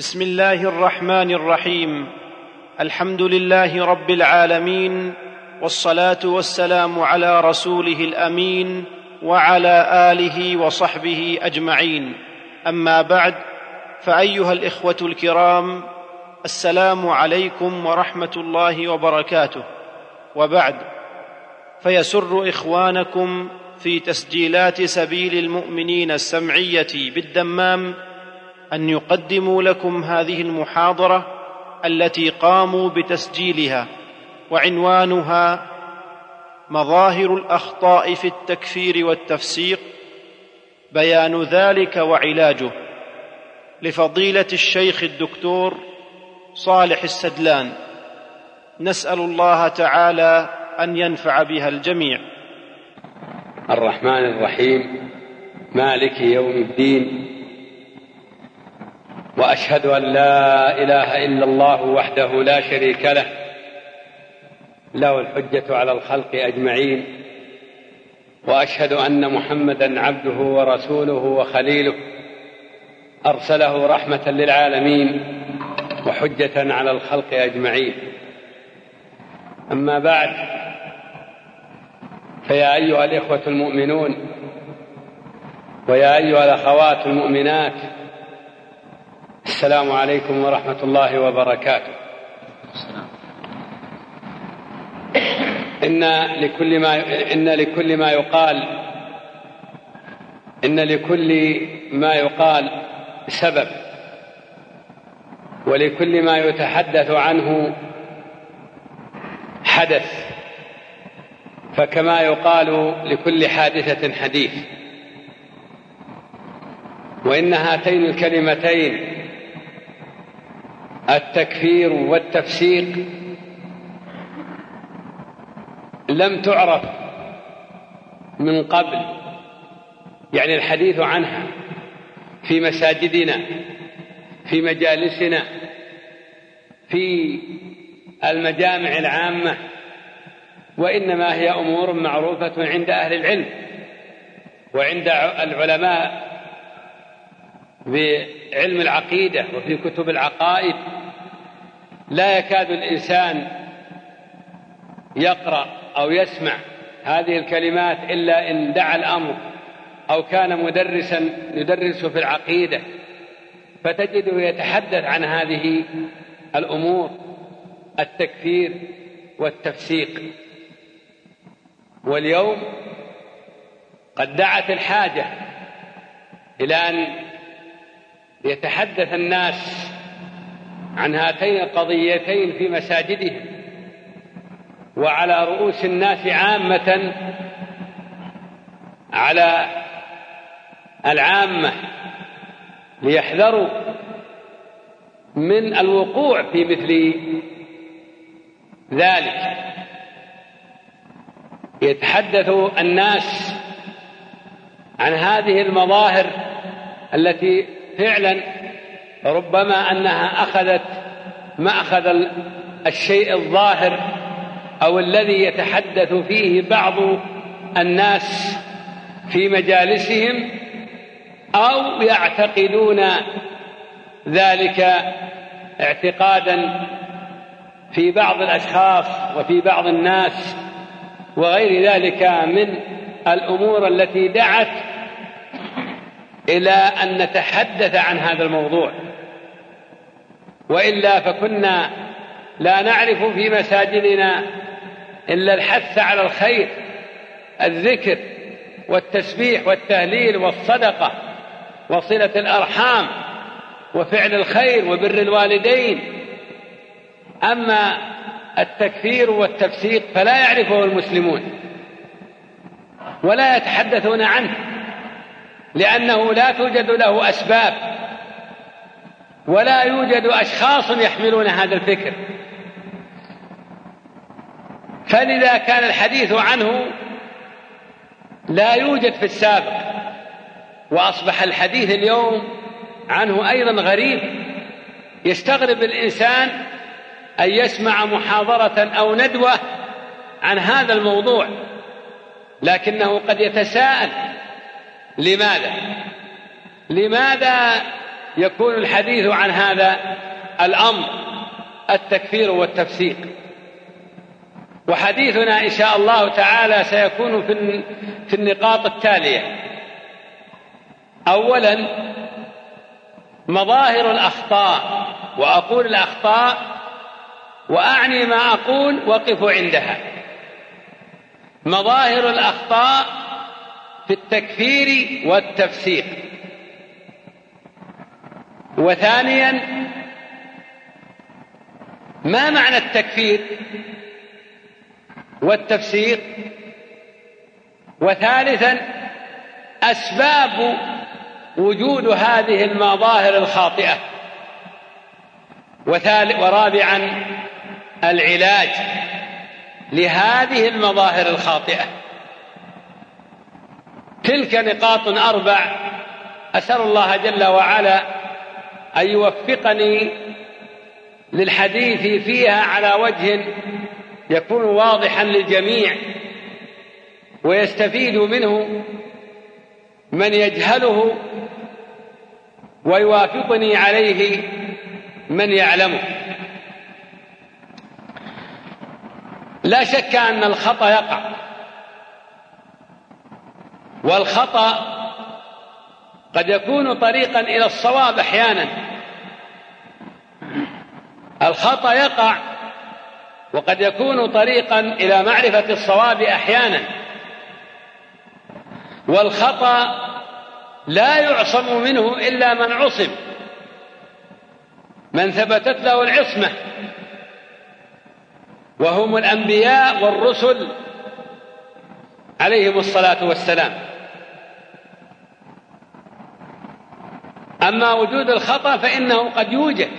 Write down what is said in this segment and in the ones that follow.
بسم الله الرحمن الرحيم. الحمد لله رب العالمين والصلاة والسلام على رسوله الأمين وعلى آله وصحبه أجمعين. أما بعد فأيها الإخوة الكرام السلام عليكم ورحمة الله وبركاته. وبعد فيسر إخوانكم في تسجيلات سبيل المؤمنين السمعية بالدمام أن يقدموا لكم هذه المحاضرة التي قاموا بتسجيلها وعنوانها مظاهر الأخطاء في التكفير والتفسيق بيان ذلك وعلاجه لفضيلة الشيخ الدكتور صالح السدلان. نسأل الله تعالى أن ينفع بها الجميع. الرحمن الرحيم. مالك يوم الدين. وأشهد أن لا إله إلا الله وحده لا شريك له. له الحجة على الخلق أجمعين. وأشهد أن محمدا عبده ورسوله وخليله. أرسله رحمة للعالمين وحجة على الخلق أجمعين. أما بعد فيا أيها الإخوة المؤمنون ويا أيها الأخوات المؤمنات السلام عليكم ورحمة الله وبركاته. إن لكل ما إن لكل ما يقال إن لكل ما يقال سبب ولكل ما يتحدث عنه حدث فكما يقال لكل حادثة حديث. وإن هاتين الكلمتين التكفير والتفسيق لم تعرف من قبل يعني الحديث عنها في مساجدنا في مجالسنا في المجامع العامة وإنما هي أمور معروفة عند أهل العلم وعند العلماء بعلم العقيدة وفي كتب العقائد. لا يكاد الإنسان يقرأ أو يسمع هذه الكلمات إلا إن دعا الأمر أو كان مدرسا يدرس في العقيدة فتجده يتحدث عن هذه الأمور التكفير والتفسيق. واليوم قد دعت الحاجة إلى أن يتحدث الناس عن هاتين القضيتين في مساجدهم وعلى رؤوس الناس عامة على العامة ليحذروا من الوقوع في مثل ذلك. يتحدث الناس عن هذه المظاهر التي فعلا ربما أنها أخذت ماخذ الشيء الظاهر أو الذي يتحدث فيه بعض الناس في مجالسهم أو يعتقدون ذلك اعتقادا في بعض الأشخاص وفي بعض الناس وغير ذلك من الأمور التي دعت إلى أن نتحدث عن هذا الموضوع. وإلا فكنا لا نعرف في مساجدنا إلا الحث على الخير الذكر والتسبيح والتهليل والصدقة وصلة الأرحام وفعل الخير وبر الوالدين. أما التكفير والتفسيق فلا يعرفه المسلمون ولا يتحدثون عنه. لأنه لا توجد له أسباب ولا يوجد أشخاص يحملون هذا الفكر. فلذا كان الحديث عنه لا يوجد في السابق وأصبح الحديث اليوم عنه أيضا غريب. يستغرب الإنسان أن يسمع محاضرة أو ندوة عن هذا الموضوع لكنه قد يتساءل لماذا؟ لماذا يكون الحديث عن هذا الأمر التكفير والتفسيق؟ وحديثنا إن شاء الله تعالى سيكون في النقاط التالية. أولا مظاهر الأخطاء وأقول الأخطاء وأعني ما أقول وقفوا عندها. مظاهر الأخطاء في التكفير والتفسيق وثانيا ما معنى التكفير والتفسير؟ وثالثا أسباب وجود هذه المظاهر الخاطئة. ورابعا العلاج لهذه المظاهر الخاطئة. تلك نقاط أربع. أسأل الله جل وعلا أن يوفقني للحديث فيها على وجه يكون واضحا للجميع ويستفيد منه من يجهله ويوافقني عليه من يعلمه. لا شك أن الخطأ يقع. والخطأ قد يكون طريقا إلى الصواب أحيانا. الخطأ يقع وقد يكون طريقا إلى معرفة الصواب أحيانا. والخطأ لا يعصم منه إلا من عصم. من ثبتت له العصمة. وهم الأنبياء والرسل عليهم الصلاة والسلام. أما وجود الخطأ فإنه قد يوجد.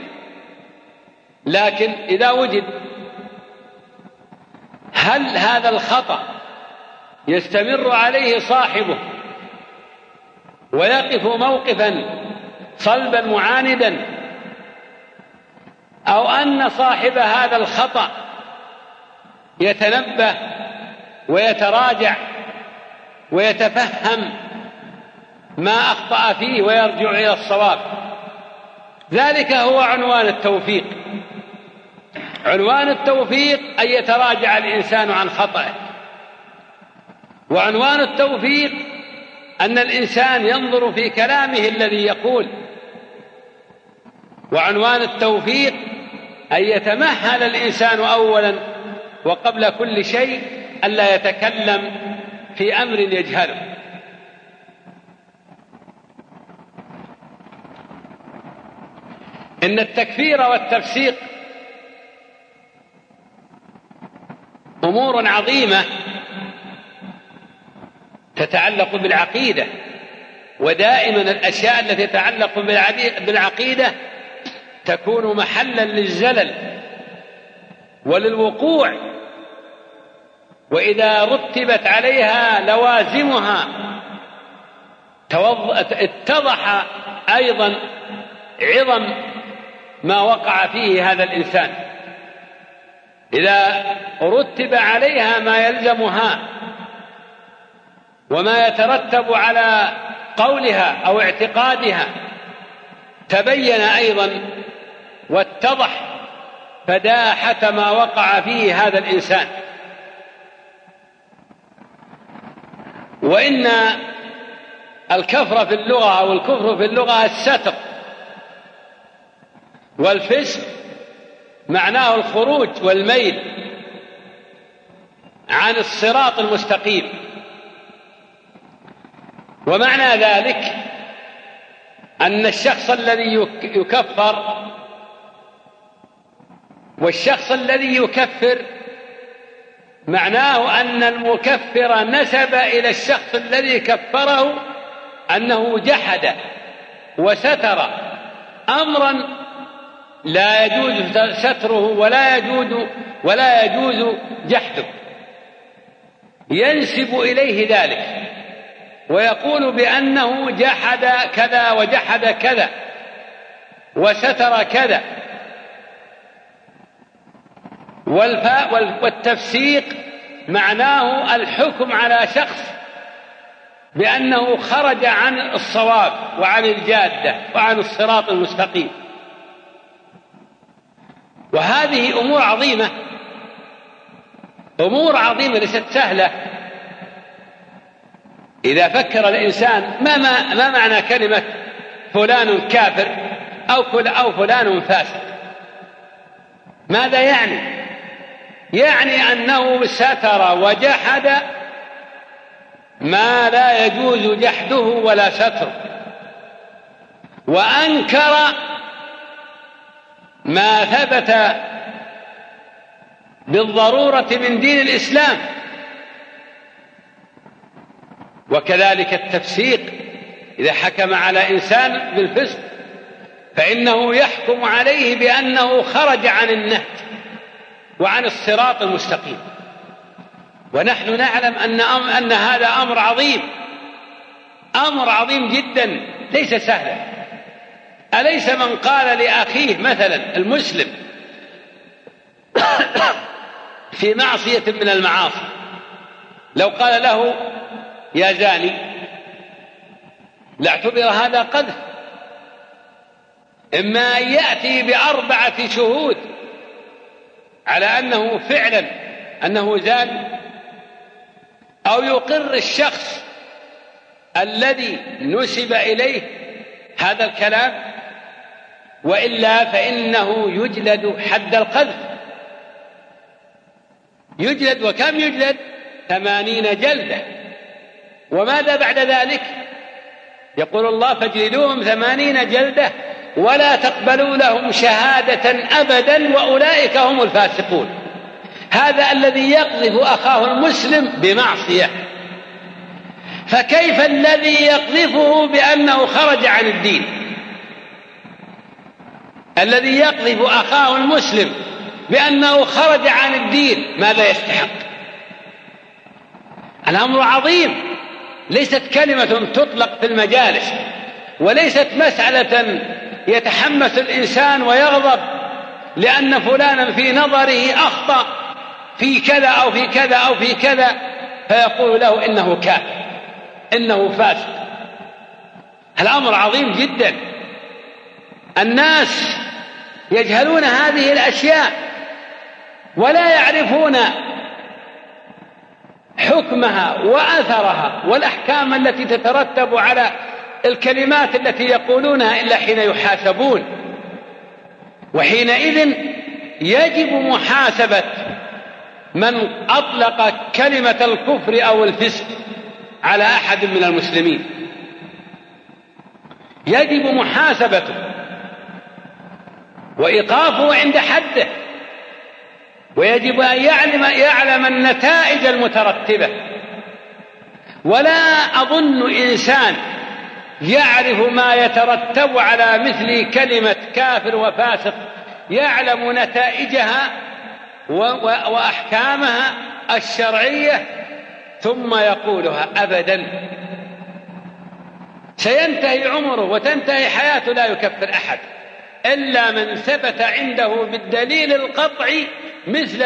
لكن إذا وجد هل هذا الخطأ يستمر عليه صاحبه ويقف موقفا صلبا معاندا أو أن صاحب هذا الخطأ يتنبه ويتراجع ويتفهم ما أخطأ فيه ويرجع إلى الصواب. ذلك هو عنوان التوفيق. عنوان التوفيق أن يتراجع الإنسان عن خطأه. وعنوان التوفيق أن الإنسان ينظر في كلامه الذي يقول. وعنوان التوفيق أن يتمهل الإنسان أولا وقبل كل شيء ألا يتكلم في أمر يجهله. إن التكفير والتفسيق أمور عظيمة تتعلق بالعقيدة ودائما الأشياء التي تتعلق بالعقيدة تكون محلا للزلل وللوقوع وإذا رتبت عليها لوازمها اتضح أيضا عظم ما وقع فيه هذا الإنسان. إذا رتب عليها ما يلزمها وما يترتب على قولها أو اعتقادها تبين أيضا واتضح فداحة ما وقع فيه هذا الإنسان. وإن الكفر في اللغة أو الكفر في اللغة الستر والفسق معناه الخروج والميل عن الصراط المستقيم. ومعنى ذلك أن الشخص الذي يكفر والشخص الذي يكفر معناه أن المكفر نسب إلى الشخص الذي كفره أنه جحد وستر امرا لا يجوز ستره ولا يجوز ولا يجوز جحده. ينسب إليه ذلك ويقول بأنه جحد كذا وجحد كذا وستر كذا. والفاء والتفسيق معناه الحكم على شخص بأنه خرج عن الصواب وعن الجادة وعن الصراط المستقيم. وهذه أمور عظيمة. أمور عظيمة ليست سهلة. إذا فكر الإنسان ما, ما, ما معنى كلمة فلان كافر أو أو فلان فاسق؟ ماذا يعني؟ يعني أنه ستر وجحد ما لا يجوز جحده ولا ستر وأنكر ما ثبت بالضرورة من دين الإسلام. وكذلك التفسيق إذا حكم على إنسان بالفسق فإنه يحكم عليه بأنه خرج عن النهج وعن الصراط المستقيم. ونحن نعلم أن أن هذا أمر عظيم أمر عظيم جدا ليس سهلا. أليس من قال لأخيه مثلا المسلم في معصية من المعاصي لو قال له يا زاني لاعتبر هذا قذف. إما أن يأتي بأربعة شهود على أنه فعلا أنه زاني أو يقر الشخص الذي نسب إليه هذا الكلام وإلا فإنه يجلد حد القذف. يجلد وكم يجلد؟ ثمانين جلدة. وماذا بعد ذلك؟ يقول الله فاجلدوهم ثمانين جلدة ولا تقبلوا لهم شهادة أبدا وأولئك هم الفاسقون. هذا الذي يقذف أخاه المسلم بمعصية. فكيف الذي يقذفه بأنه خرج عن الدين؟ الذي يقذف أخاه المسلم بأنه خرج عن الدين ماذا يستحق؟ الأمر عظيم. ليست كلمة تطلق في المجالس وليست مسألة يتحمس الإنسان ويغضب لأن فلانا في نظره أخطأ في كذا أو في كذا أو في كذا فيقول له إنه كافر إنه فاسق. الأمر عظيم جدا. الناس يجهلون هذه الأشياء ولا يعرفون حكمها واثرها والأحكام التي تترتب على الكلمات التي يقولونها إلا حين يحاسبون. وحينئذ يجب محاسبة من أطلق كلمة الكفر أو الفسق على أحد من المسلمين. يجب محاسبته. وإيقافه عند حده. ويجب أن يعلم يعلم النتائج المترتبة. ولا أظن إنسان يعرف ما يترتب على مثل كلمة كافر وفاسق. يعلم نتائجها وأحكامها الشرعية ثم يقولها ابدا. سينتهي عمره وتنتهي حياته لا يكفر أحد. إلا من ثبت عنده بالدليل القطعي مثل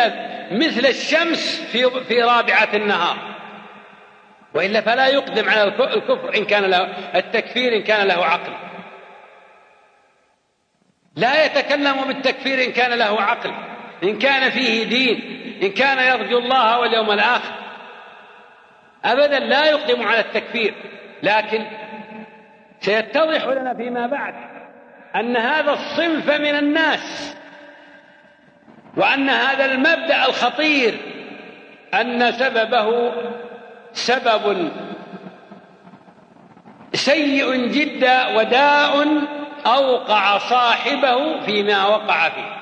مثل الشمس في في رابعة النهار. وإلا فلا يقدم على الكفر إن كان له التكفير إن كان له عقل. لا يتكلم بالتكفير إن كان له عقل. إن كان فيه دين إن كان يرجو الله واليوم الآخر. ابدا لا يقدم على التكفير. لكن سيتضح لنا فيما بعد أن هذا الصنف من الناس وأن هذا المبدأ الخطير أن سببه سبب سيء جدا وداء أوقع صاحبه فيما وقع فيه.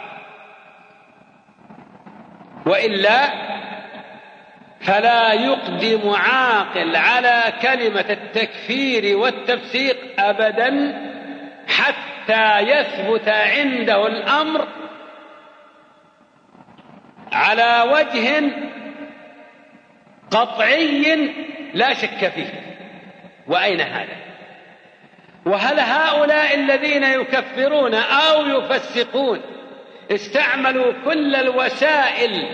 وإلا فلا يقدم عاقل على كلمة التكفير والتفسيق ابدا حتى يثبت عنده الأمر على وجه قطعي لا شك فيه. وأين هذا؟ وهل هؤلاء الذين يكفرون أو يفسقون استعملوا كل الوسائل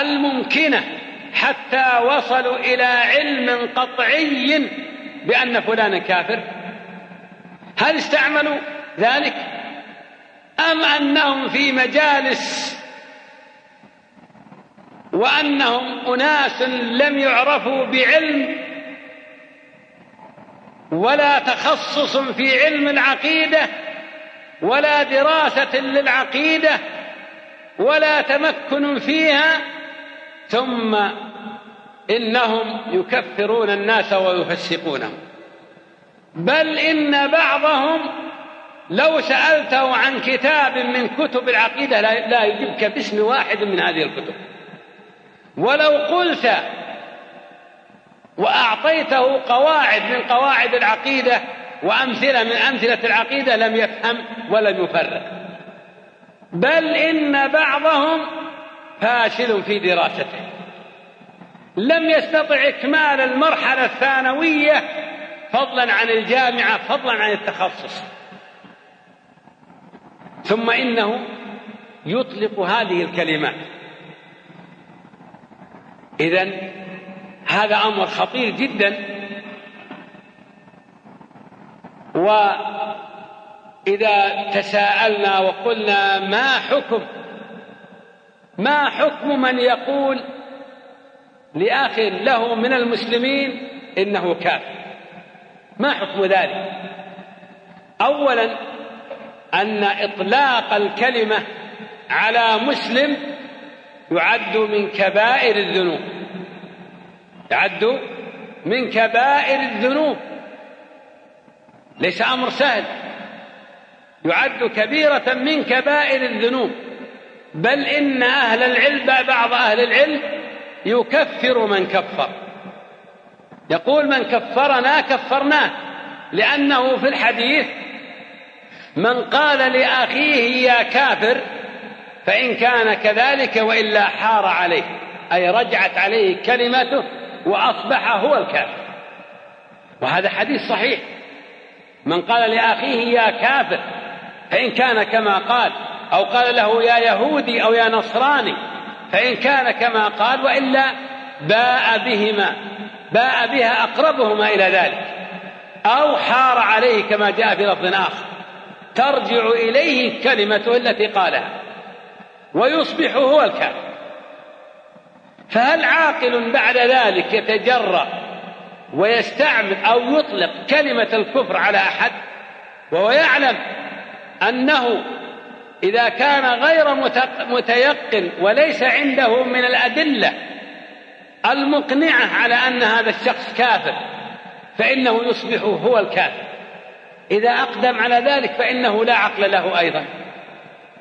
الممكنة حتى وصلوا إلى علم قطعي بأن فلانا كافر؟ هل استعملوا ذلك؟ أم أنهم في مجالس وأنهم أناس لم يعرفوا بعلم ولا تخصص في علم العقيدة ولا دراسة للعقيدة ولا تمكن فيها ثم إنهم يكفرون الناس ويفسقونهم. بل إن بعضهم لو سألته عن كتاب من كتب العقيدة لا يجيبك باسم واحد من هذه الكتب. ولو قلت وأعطيته قواعد من قواعد العقيدة وأمثلة من أمثلة العقيدة لم يفهم ولم يفرق. بل إن بعضهم فاشل في دراسته. لم يستطع إكمال المرحلة الثانوية فضلا عن الجامعة فضلا عن التخصص. ثم إنه يطلق هذه الكلمات. إذا هذا أمر خطير جدا. وإذا تساءلنا وقلنا ما حكم ما حكم من يقول لأخ له من المسلمين إنه كافر؟ ما حكم ذلك؟ أولا أن إطلاق الكلمة على مسلم يعد من كبائر الذنوب. يعد من كبائر الذنوب. ليس أمر سهل. يعد كبيرة من كبائر الذنوب. بل إن أهل العلم بعض أهل العلم يكفر من كفر. يقول من كفرنا كفرناه لأنه في الحديث من قال لأخيه يا كافر فإن كان كذلك وإلا حار عليه أي رجعت عليه كلمته وأصبح هو الكافر. وهذا حديث صحيح. من قال لأخيه يا كافر فإن كان كما قال أو قال له يا يهودي أو يا نصراني فإن كان كما قال وإلا باء بهما. باء بها أقربهما إلى ذلك. أو حار عليه كما جاء في لفظ آخر. ترجع إليه كلمته التي قالها. ويصبح هو الكافر. فهل عاقل بعد ذلك يتجرأ ويستعمل أو يطلق كلمة الكفر على أحد؟ وهو يعلم أنه إذا كان غير متيقن وليس عنده من الأدلة المقنعة على أن هذا الشخص كافر فإنه يصبح هو الكافر. إذا أقدم على ذلك فإنه لا عقل له أيضا.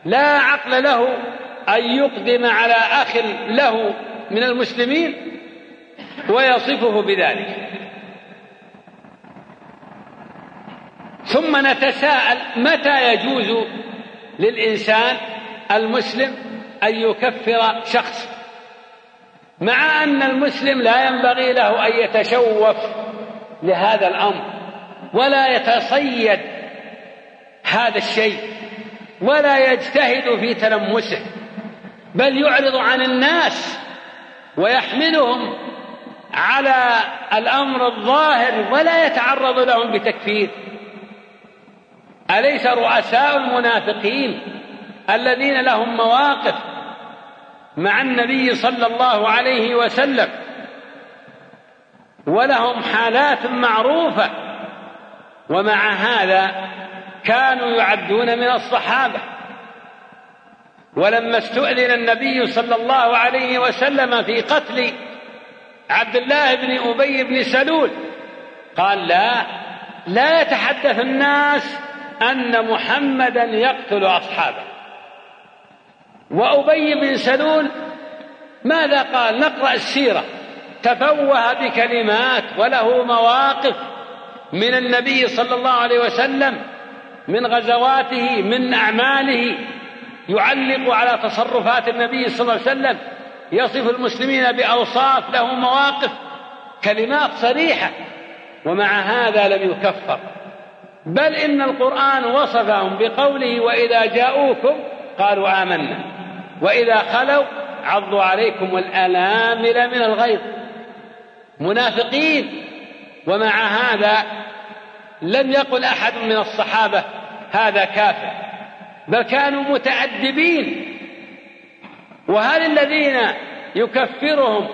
لا عقل له أن يقدم على أخ له من المسلمين ويصفه بذلك. ثم نتساءل متى يجوز للإنسان المسلم أن يكفر شخص مع أن المسلم لا ينبغي له أن يتشوف لهذا الأمر ولا يتصيد هذا الشيء ولا يجتهد في تلمسه بل يعرض عن الناس ويحملهم على الأمر الظاهر ولا يتعرض لهم بتكفير. أليس رؤساء المنافقين الذين لهم مواقف مع النبي صلى الله عليه وسلم. ولهم حالات معروفة. ومع هذا كانوا يعدون من الصحابة. ولما استؤذن النبي صلى الله عليه وسلم في قتل عبد الله بن أبي بن سلول قال لا لا يتحدث الناس أن محمدا يقتل أصحابه. وأبي بن سلول ماذا قال؟ نقرأ السيرة. تفوه بكلمات وله مواقف من النبي صلى الله عليه وسلم من غزواته من أعماله يعلق على تصرفات النبي صلى الله عليه وسلم. يصف المسلمين بأوصاف له مواقف كلمات صريحة ومع هذا لم يكفر. بل إن القرآن وصفهم بقوله وإذا جاءوكم قالوا آمنا. وإذا خلوا عضوا عليكم الأنامل من الغيظ منافقين. ومع هذا لم يقل أحد من الصحابة هذا كافر بل كانوا متأدبين. وهل الذين يكفرهم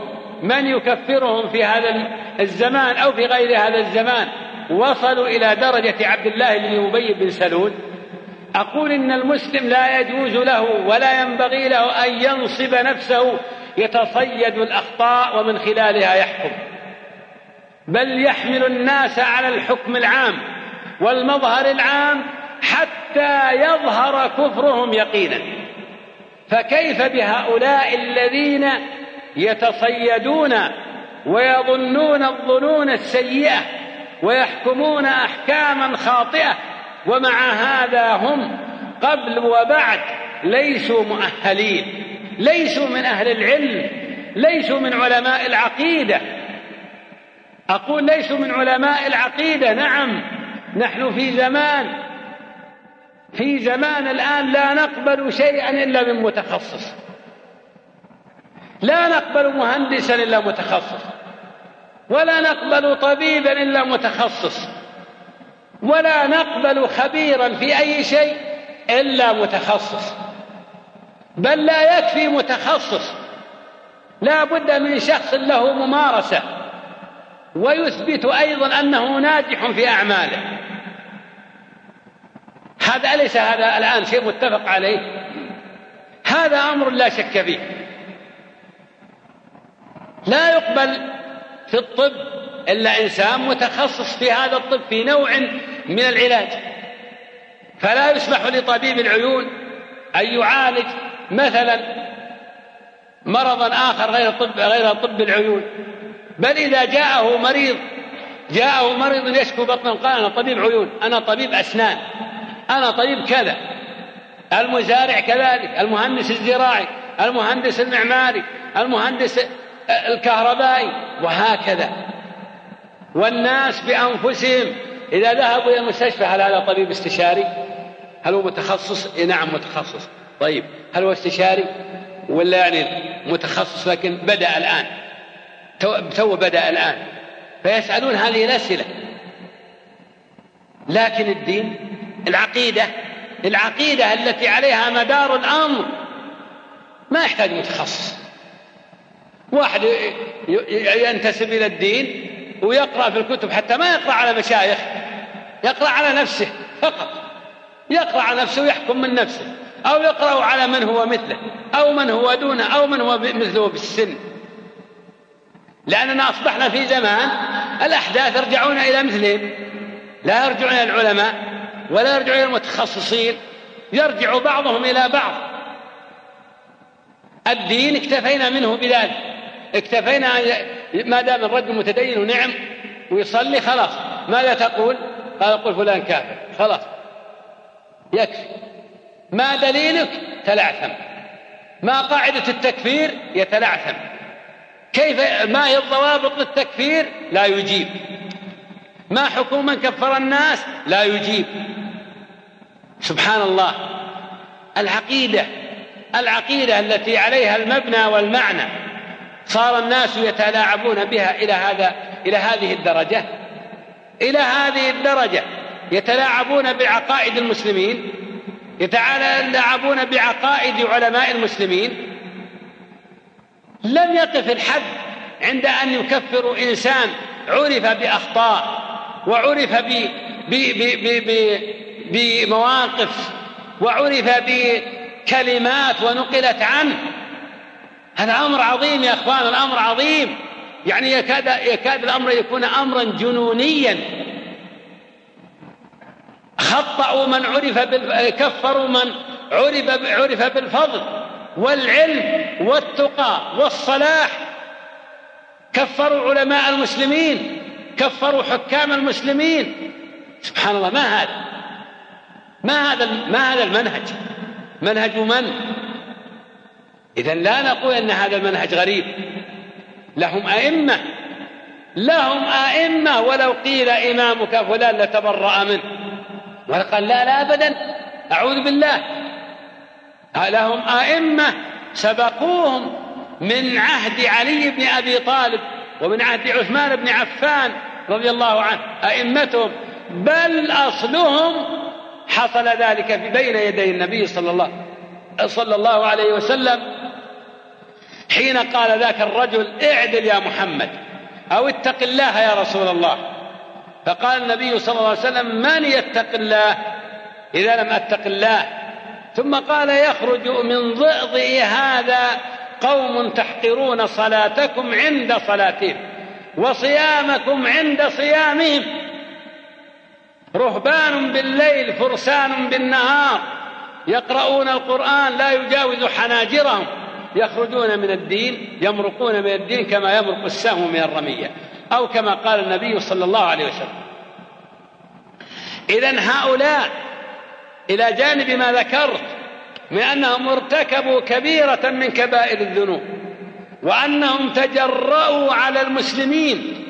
من يكفرهم في هذا الزمان أو في غير هذا الزمان وصلوا إلى درجة عبد الله بن أبي بن سلول؟ أقول إن المسلم لا يجوز له ولا ينبغي له أن ينصب نفسه يتصيد الأخطاء ومن خلالها يحكم. بل يحمل الناس على الحكم العام والمظهر العام حتى يظهر كفرهم يقينا. فكيف بهؤلاء الذين يتصيدون ويظنون الظنون السيئة ويحكمون أحكاما خاطئة ومع هذا هم قبل وبعد ليسوا مؤهلين ليسوا من أهل العلم ليسوا من علماء العقيدة. أقول ليسوا من علماء العقيدة نعم نحن في زمان في زمان الآن لا نقبل شيئا إلا من متخصص. لا نقبل مهندسا إلا متخصص ولا نقبل طبيبا إلا متخصص. ولا نقبل خبيرا في أي شيء إلا متخصص. بل لا يكفي متخصص. لا بد من شخص له ممارسة. ويثبت أيضا أنه ناجح في أعماله. هذا أليس هذا الآن شيء متفق عليه؟ هذا أمر لا شك فيه. لا يقبل في الطب إلا إنسان متخصص في هذا الطب في نوع من العلاج. فلا يسمح لطبيب العيون أن يعالج مثلا مرضا آخر غير طب غير طب العيون. بل إذا جاءه مريض جاءه مريض يشكو بطنا قال أنا طبيب عيون أنا طبيب أسنان أنا طبيب كذا. المزارع كذلك المهندس الزراعي المهندس المعماري المهندس الكهربائي وهكذا. والناس بأنفسهم إذا ذهبوا إلى المستشفى هل هذا طبيب استشاري؟ هل هو متخصص؟ إيه نعم متخصص طيب هل هو استشاري؟ ولا يعني متخصص لكن بدأ الآن تو بدأ الآن فيسألون هذه الأسئلة لكن الدين العقيدة العقيدة التي عليها مدار الأمر ما يحتاج متخصص واحد ينتسب إلى الدين ويقرأ في الكتب حتى ما يقرأ على مشايخ يقرأ على نفسه فقط. يقرأ على نفسه ويحكم من نفسه. أو يقرأ على من هو مثله. أو من هو دونه. أو من هو مثله بالسن. لأننا أصبحنا في زمان الأحداث يرجعون إلى مثلهم. لا يرجعون إلى العلماء ولا يرجعون إلى المتخصصين. يرجع بعضهم إلى بعض. الدين اكتفينا منه بذلك. اكتفينا ما دام الرجل متدين ونعم ويصلي خلاص. ماذا تقول؟ قال قل فلان كافر. خلاص. يكفي. ما دليلك؟ تلعثم ما قاعدة التكفير؟ يتلعثم كيف ما هي الضوابط للتكفير؟ لا يجيب. ما حكم من كفر الناس؟ لا يجيب. سبحان الله. العقيدة العقيدة التي عليها المبنى والمعنى صار الناس يتلاعبون بها إلى هذا إلى هذه الدرجة. إلى هذه الدرجة يتلاعبون بعقائد المسلمين يتلاعبون بعقائد علماء المسلمين. لم يقف الحد عند أن يكفروا إنسان عرف بأخطاء وعرف بمواقف وعرف بكلمات ونقلت عنه. هذا أمر عظيم يا أخوان الأمر عظيم. يعني يكاد يكاد الأمر يكون أمرا جنونيا. خطأوا من عرف بال... كفروا من عرف عرف بالفضل والعلم والتقى والصلاح. كفروا علماء المسلمين كفروا حكام المسلمين. سبحان الله ما هذا؟ ما هذا ما هذا المنهج؟ منهج من؟ إذا لا نقول أن هذا المنهج غريب. لهم أئمة. لهم أئمة. ولو قيل إمامك فلان لتبرأ منه. وقال لا لا أبدا. أعوذ بالله. لهم أئمة سبقوهم من عهد علي بن أبي طالب ومن عهد عثمان بن عفان رضي الله عنه أئمتهم. بل أصلهم حصل ذلك بين يدي النبي صلى الله صلى الله عليه وسلم. حين قال ذاك الرجل اعدل يا محمد أو اتق الله يا رسول الله. فقال النبي صلى الله عليه وسلم من يتق الله؟ إذا لم أتق الله. ثم قال يخرج من ضئضئ هذا قوم تحقرون صلاتكم عند صلاتهم وصيامكم عند صيامهم. رهبان بالليل فرسان بالنهار يقرؤون القرآن لا يجاوز حناجرهم. يخرجون من الدين يمرقون من الدين كما يمرق السهم من الرمية أو كما قال النبي صلى الله عليه وسلم. إذا هؤلاء إلى جانب ما ذكرت من أنهم ارتكبوا كبيرة من كبائر الذنوب وأنهم تجرأوا على المسلمين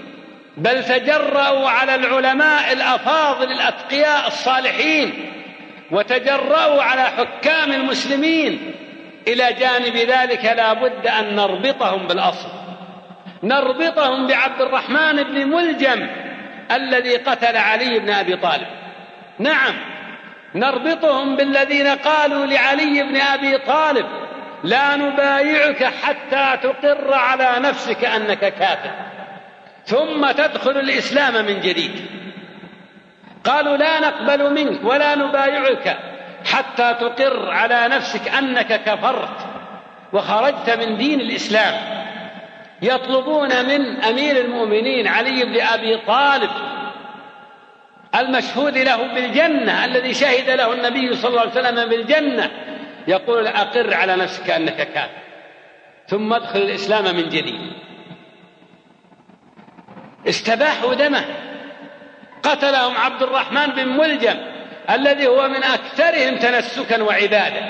بل تجرأوا على العلماء الأفاضل الأتقياء الصالحين وتجرأوا على حكام المسلمين إلى جانب ذلك لا بد أن نربطهم بالأصل. نربطهم بعبد الرحمن بن ملجم الذي قتل علي بن أبي طالب. نعم نربطهم بالذين قالوا لعلي بن أبي طالب لا نبايعك حتى تقر على نفسك أنك كافر. ثم تدخل الإسلام من جديد. قالوا لا نقبل منك ولا نبايعك. حتى تقر على نفسك أنك كفرت وخرجت من دين الإسلام. يطلبون من أمير المؤمنين علي بن أبي طالب المشهود له بالجنة الذي شهد له النبي صلى الله عليه وسلم بالجنة. يقول أقر على نفسك أنك كافر ثم ادخل الإسلام من جديد. استباحوا دمه. قتلهم عبد الرحمن بن ملجم. الذي هو من أكثرهم تنسكا وعبادة.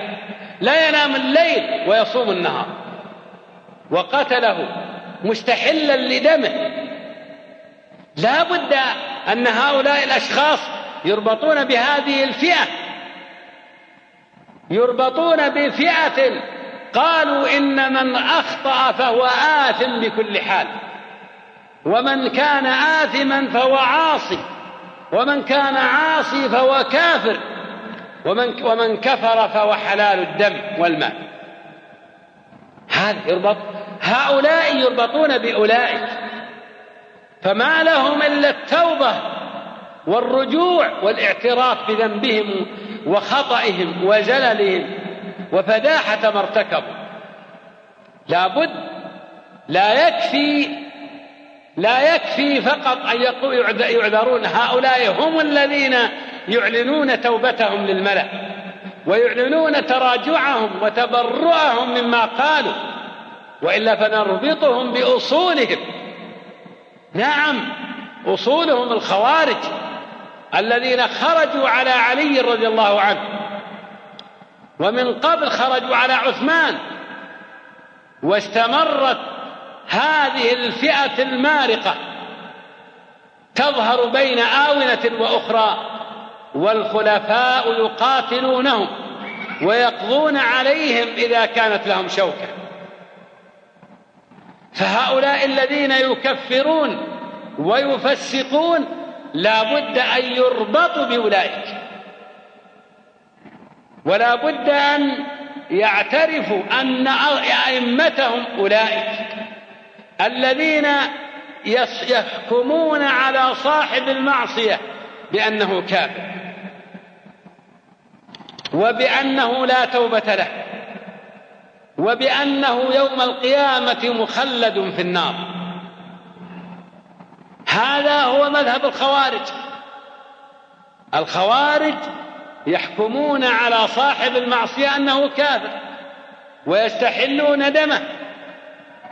لا ينام الليل ويصوم النهار. وقتله مستحلا لدمه. لا بد أن هؤلاء الأشخاص يربطون بهذه الفئة. يربطون بفئة قالوا إن من أخطأ فهو آثم بكل حال. ومن كان آثما فهو عاصي. ومن كان عاصي فهو كافر ومن ومن كفر فهو حلال الدم والمال. هذا يربط هؤلاء يربطون بأولئك. فما لهم إلا التوبة والرجوع والاعتراف بذنبهم وخطئهم وزللهم وفداحة ما ارتكبوا. لابد لا يكفي لا يكفي فقط أن يعذرون. هؤلاء هم الذين يعلنون توبتهم للملأ ويعلنون تراجعهم وتبرؤهم مما قالوا وإلا فنربطهم بأصولهم. نعم أصولهم الخوارج الذين خرجوا على علي رضي الله عنه ومن قبل خرجوا على عثمان واستمرت هذه الفئة المارقة تظهر بين آونة وأخرى والخلفاء يقاتلونهم ويقضون عليهم إذا كانت لهم شوكة. فهؤلاء الذين يكفرون ويفسقون لا بد أن يربطوا بأولئك. ولا بد أن يعترفوا أن أئمتهم أولئك. الذين يحكمون على صاحب المعصية بأنه كافر. وبأنه لا توبة له. وبأنه يوم القيامة مخلد في النار. هذا هو مذهب الخوارج. الخوارج يحكمون على صاحب المعصية أنه كافر ويستحلون دمه.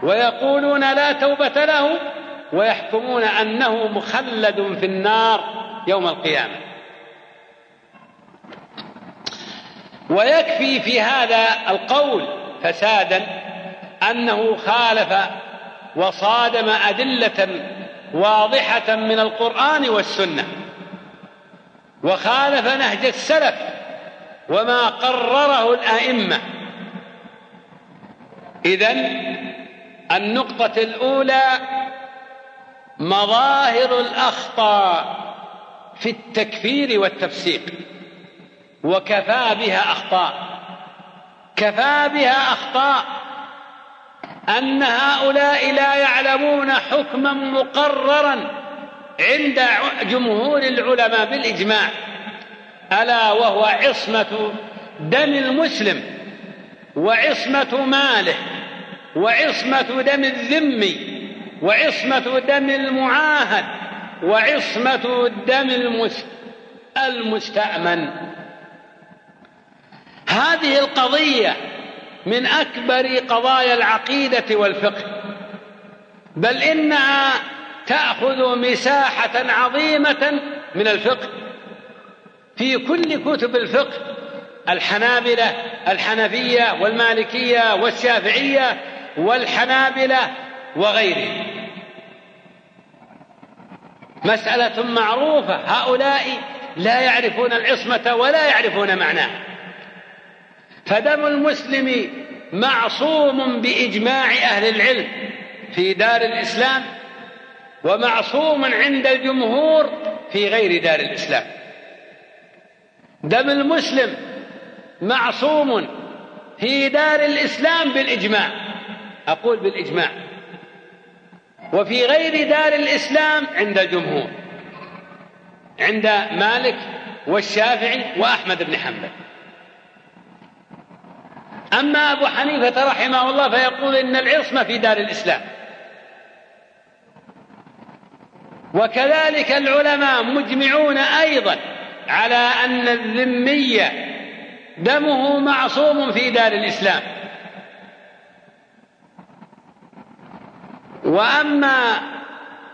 ويقولون لا توبة له ويحكمون أنه مخلد في النار يوم القيامة. ويكفي في هذا القول فسادا أنه خالف وصادم أدلة واضحة من القرآن والسنة. وخالف نهج السلف وما قرره الأئمة. إذن النقطة الأولى مظاهر الأخطاء في التكفير والتفسيق. وكفى بها أخطاء. كفى بها أخطاء أن هؤلاء لا يعلمون حكما مقررا عند جمهور العلماء بالإجماع. ألا وهو عصمة دم المسلم وعصمة ماله. وعصمة دم الذمي وعصمة دم المعاهد وعصمة دم المستأمن. هذه القضية من أكبر قضايا العقيدة والفقه. بل إنها تأخذ مساحة عظيمة من الفقه. في كل كتب الفقه الحنابلة الحنفية والمالكية والشافعية والحنابلة وغيرهم مسألة معروفة. هؤلاء لا يعرفون العصمة ولا يعرفون معناها فدم المسلم معصوم بإجماع أهل العلم في دار الإسلام ومعصوم عند الجمهور في غير دار الإسلام. دم المسلم معصوم في دار الإسلام بالإجماع. أقول بالإجماع. وفي غير دار الإسلام عند الجمهور عند مالك والشافعي وأحمد بن حنبل. أما أبو حنيفة رحمه الله فيقول إن العصمة في دار الإسلام. وكذلك العلماء مجمعون أيضا على أن الذمي دمه معصوم في دار الإسلام. وأما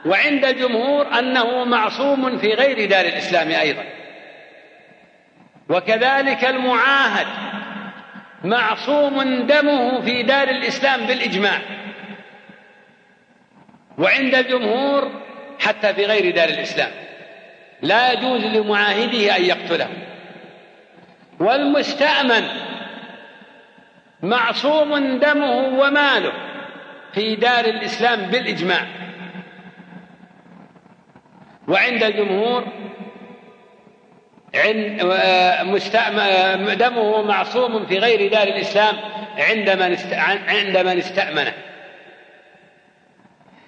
وعند الجمهور أنه معصوم في غير دار الإسلام أيضا. وكذلك المعاهد معصوم دمه في دار الإسلام بالإجماع. وعند الجمهور حتى في غير دار الإسلام. لا يجوز لمعاهده أن يقتله. والمستأمن معصوم دمه وماله. في دار الإسلام بالإجماع. وعند الجمهور دمه معصوم في غير دار الإسلام عند من استأمنه.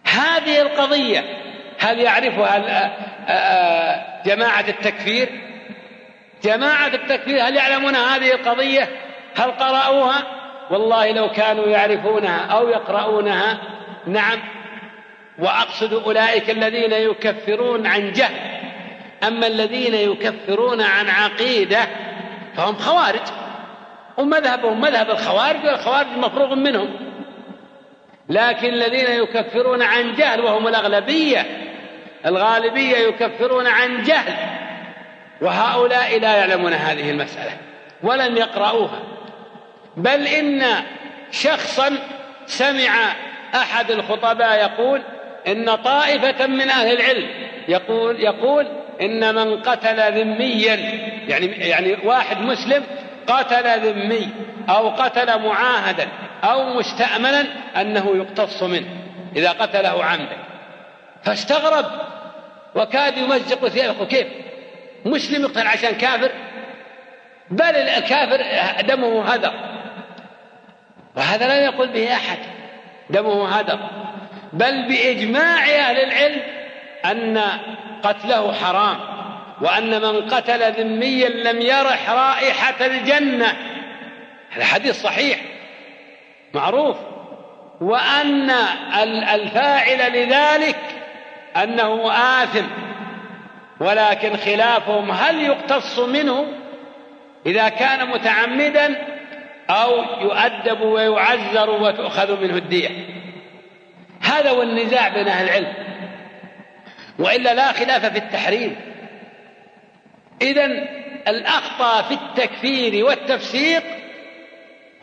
هذه القضية هل يعرفها جماعة التكفير؟ جماعة التكفير هل يعلمون هذه القضية؟ هل قرأوها؟ والله لو كانوا يعرفونها أو يقرؤونها نعم. وأقصد أولئك الذين يكفرون عن جهل. أما الذين يكفرون عن عقيدة فهم خوارج. ومذهبهم مذهب الخوارج والخوارج مفروغ منهم. لكن الذين يكفرون عن جهل وهم الأغلبية الغالبية يكفرون عن جهل. وهؤلاء لا يعلمون هذه المسألة ولم يقرؤوها. بل إن شخصا سمع أحد الخطباء يقول إن طائفة من أهل العلم يقول يقول إن من قتل ذميا يعني يعني واحد مسلم قتل ذمي أو قتل معاهدا أو مستأمنا أنه يقتص منه إذا قتله عمدا. فاستغرب وكاد يمزق ثيابه كيف؟ مسلم يقتل عشان كافر؟ بل الكافر دمه هدر. وهذا لا يقول به أحد. دمه هدر بل بإجماع أهل العلم أن قتله حرام وأن من قتل ذميا لم يرح رائحة الجنة. هذا حديث صحيح. معروف. وأن الفاعل لذلك أنه آثم. ولكن خلافهم هل يقتص منه؟ إذا كان متعمدا أو يؤدب ويعزر وتؤخذ منه الدية. هذا هو النزاع بين أهل العلم. وإلا لا خلاف في التحريم. إذا الأخطأ في التكفير والتفسيق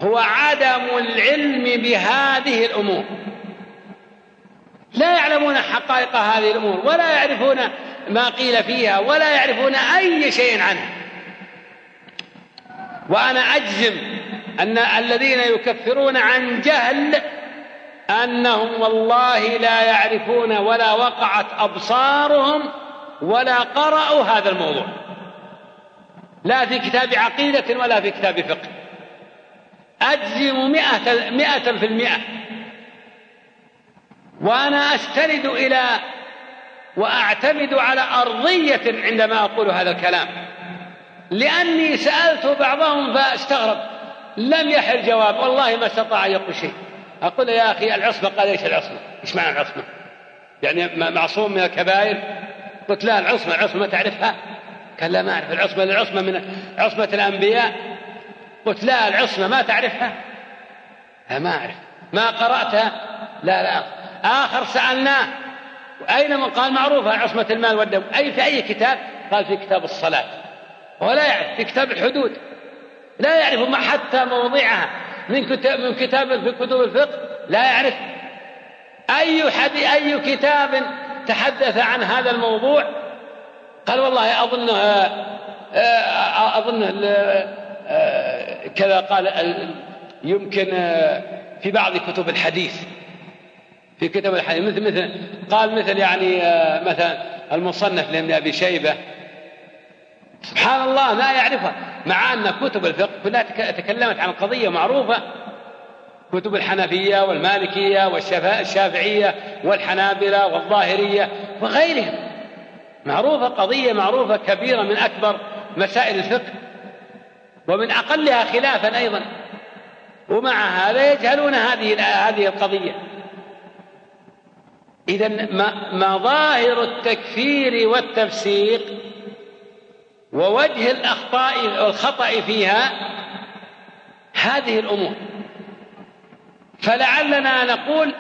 هو عدم العلم بهذه الأمور. لا يعلمون حقائق هذه الأمور ولا يعرفون ما قيل فيها ولا يعرفون أي شيء عنها. وأنا أجزم أن الذين يكفرون عن جهل أنهم والله لا يعرفون ولا وقعت أبصارهم ولا قرأوا هذا الموضوع. لا في كتاب عقيدة ولا في كتاب فقه. أجزم مئة, مئة في المئة. وأنا أستند إلى وأعتمد على أرضية عندما أقول هذا الكلام. لأني سألت بعضهم فاستغرب. لم يحل جواب والله ما استطاع أن يقول شيء. أقول يا أخي العصمة قال إيش العصمة؟ إيش معنى العصمة؟ يعني معصوم من الكبائر؟ قلت لا العصمة العصمة تعرفها. قال لا ما أعرف. العصمة العصمة من عصمة الأنبياء. قلت لا العصمة ما تعرفها. لا ما أعرف. ما قرأتها؟ لا لا. آخر سألناه أين من؟ قال معروفة عصمة المال والدم. أي في أي كتاب؟ قال في كتاب الصلاة. ولا يعرف في كتاب الحدود. لا يعرف حتى موضعها من كتاب من كتاب في كتب الفقه لا يعرف. أي حد أي كتاب تحدث عن هذا الموضوع؟ قال والله أظنه آه، أظنه آه، كذا قال يمكن آه، في بعض كتب الحديث. في كتب الحديث مثل مثل قال مثل يعني مثلا المصنف لابن أبي شيبة سبحان الله لا يعرفها. مع أن كتب الفقه كلها تكلمت عن قضية معروفة كتب الحنفية والمالكية والشافعيه والحنابلة والظاهرية وغيرهم. معروفة قضية معروفة كبيرة من أكبر مسائل الفقه ومن أقلها خلافا أيضا. ومع هذا يجهلون هذه هذه القضية. اذا مظاهر التكفير والتفسيق ووجه الأخطاء الخطأ فيها هذه الأمور. فلعلنا نقول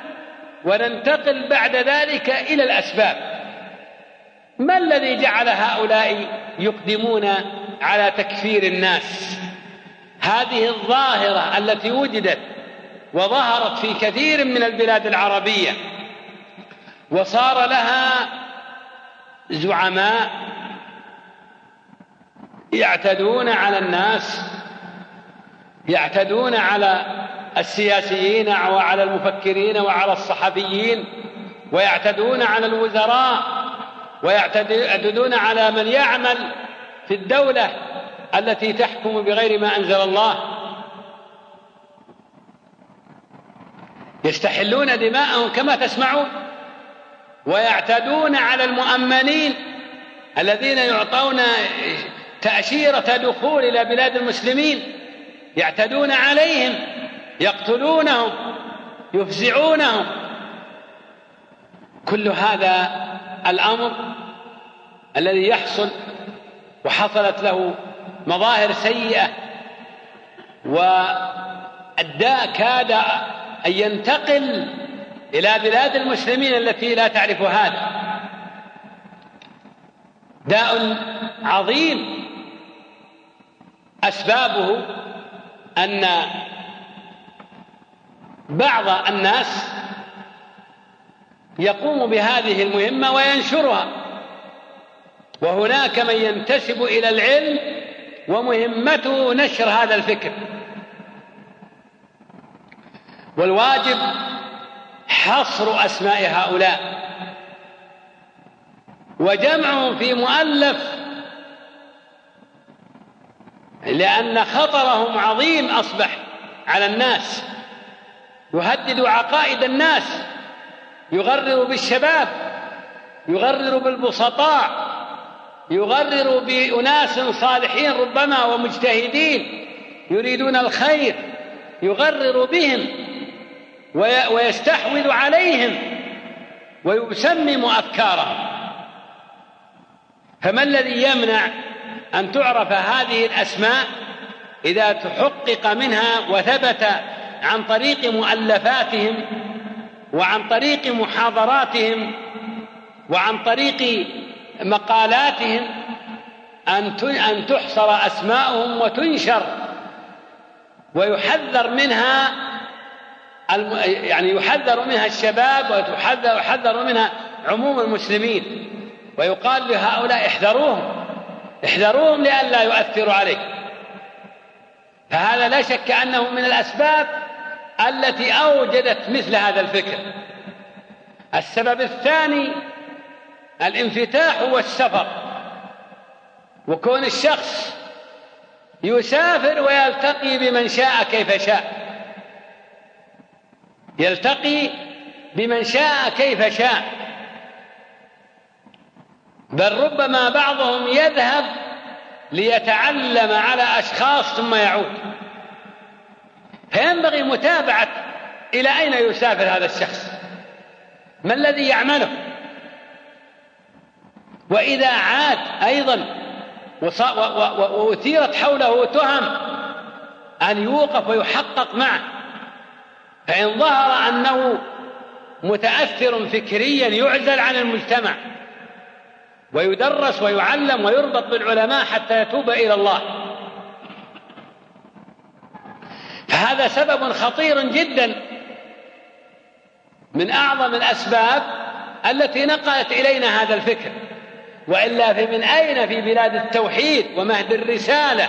وننتقل بعد ذلك إلى الأسباب. ما الذي جعل هؤلاء يقدمون على تكفير الناس؟ هذه الظاهرة التي وجدت وظهرت في كثير من البلاد العربية وصار لها زعماء يعتدون على الناس يعتدون على السياسيين وعلى المفكرين وعلى الصحفيين ويعتدون على الوزراء ويعتدون على من يعمل في الدولة التي تحكم بغير ما أنزل الله. يستحلون دماءهم كما تسمعون ويعتدون على المؤمنين الذين يعطون تأشيرة دخول إلى بلاد المسلمين يعتدون عليهم يقتلونهم يفزعونهم. كل هذا الأمر الذي يحصل وحصلت له مظاهر سيئة والداء كاد أن ينتقل إلى بلاد المسلمين التي لا تعرف هذا. داء عظيم. أسبابه أن بعض الناس يقوم بهذه المهمة وينشرها. وهناك من ينتسب إلى العلم ومهمته نشر هذا الفكر. والواجب حصر أسماء هؤلاء. وجمعهم في مؤلف لأن خطرهم عظيم أصبح على الناس. يهدد عقائد الناس. يغرر بالشباب. يغرر بالبسطاء. يغرر بأناس صالحين ربما ومجتهدين يريدون الخير. يغرر بهم. ويستحوذ عليهم. ويسمم أفكارهم. فما الذي يمنع أن تعرف هذه الأسماء إذا تحقق منها وثبت عن طريق مؤلفاتهم وعن طريق محاضراتهم وعن طريق مقالاتهم أن أن تحصر أسماءهم وتنشر ويحذر منها يعني يحذر منها الشباب ويحذر منها عموم المسلمين. ويقال لهؤلاء احذروهم. احذروهم لئلا يؤثروا عليك. فهذا لا شك أنه من الأسباب التي أوجدت مثل هذا الفكر. السبب الثاني الانفتاح والسفر. وكون الشخص يسافر ويلتقي بمن شاء كيف شاء. يلتقي بمن شاء كيف شاء. بل ربما بعضهم يذهب ليتعلم على أشخاص ثم يعود. فينبغي متابعة إلى أين يسافر هذا الشخص؟ ما الذي يعمله؟ وإذا عاد أيضا وأثيرت حوله تهم أن يوقف ويحقق معه فإن ظهر أنه متأثر فكريا يعزل عن المجتمع ويدرس ويعلم ويربط بالعلماء حتى يتوب إلى الله. فهذا سبب خطير جدا من أعظم الأسباب التي نقلت إلينا هذا الفكر. وإلا في من أين في بلاد التوحيد ومهد الرسالة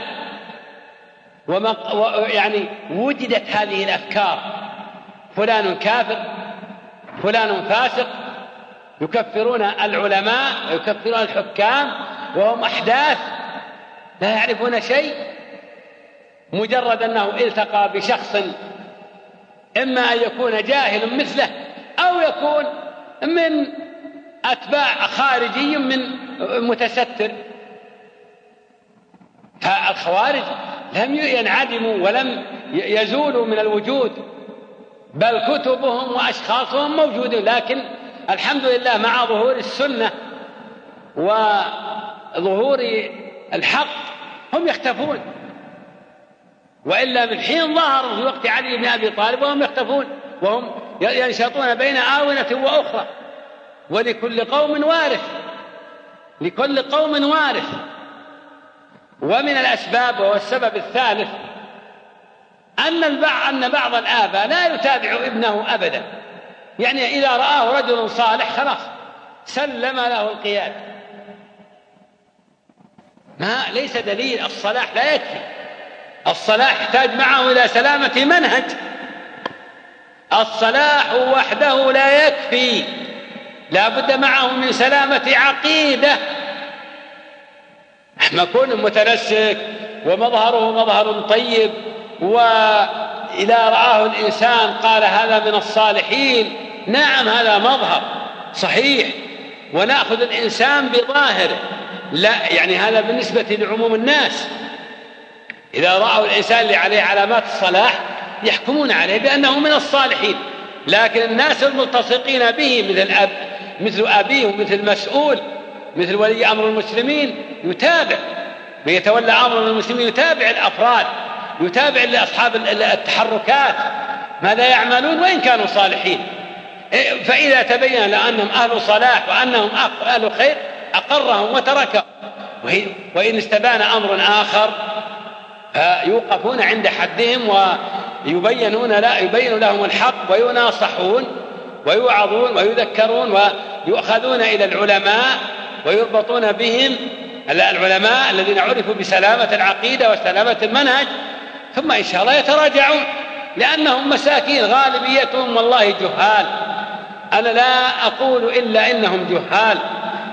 ومق... و... يعني وجدت هذه الأفكار؟ فلان كافر فلان فاسق يكفرون العلماء ويكفرون الحكام وهم أحداث. لا يعرفون شيء. مجرد أنه التقى بشخص إما أن يكون جاهل مثله أو يكون من أتباع خارجي من متستر. فالخوارج لم ينعدموا ولم يزولوا من الوجود بل كتبهم وأشخاصهم موجودون لكن الحمد لله مع ظهور السنة وظهور الحق. هم يختفون. وإلا من حين ظهروا في وقت علي بن أبي طالب وهم يختفون. وهم ينشطون بين آونة وأخرى. ولكل قوم وارث. لكل قوم وارث. ومن الأسباب وهو السبب الثالث أن البعض أن بعض الآباء لا يتابع ابنه أبدا. يعني إذا رآه رجل صالح خلاص سلم له القيادة ما ليس دليل الصلاح لا يكفي. الصلاح يحتاج معه إلى سلامة منهج. الصلاح وحده لا يكفي. لا بد معه من سلامة عقيدة. ما كون متنسك ومظهره مظهر طيب وإذا رآه الإنسان قال هذا من الصالحين نعم هذا مظهر صحيح. ونأخذ الإنسان بظاهره لا يعني هذا بالنسبة لعموم الناس. إذا رأوا الإنسان اللي عليه علامات الصلاح يحكمون عليه بأنه من الصالحين. لكن الناس الملتصقين به مثل الأب مثل أبيه ومثل مسؤول مثل ولي أمر المسلمين يتابع. من يتولى أمر المسلمين يتابع الأفراد يتابع لأصحاب التحركات. ماذا يعملون؟ وإن كانوا صالحين. فإذا تبين لأنهم أهل صلاح وأنهم أهل خير أقرهم وتركهم. وإن استبان أمر آخر فيوقفون عند حدهم ويبينون لا يبين لهم الحق ويناصحون ويوعظون ويذكرون ويؤخذون إلى العلماء ويربطون بهم العلماء الذين عرفوا بسلامة العقيدة وسلامة المنهج. ثم إن شاء الله يتراجعون لأنهم مساكين غالبيتهم والله جهال. أنا لا أقول إلا إنهم جهال.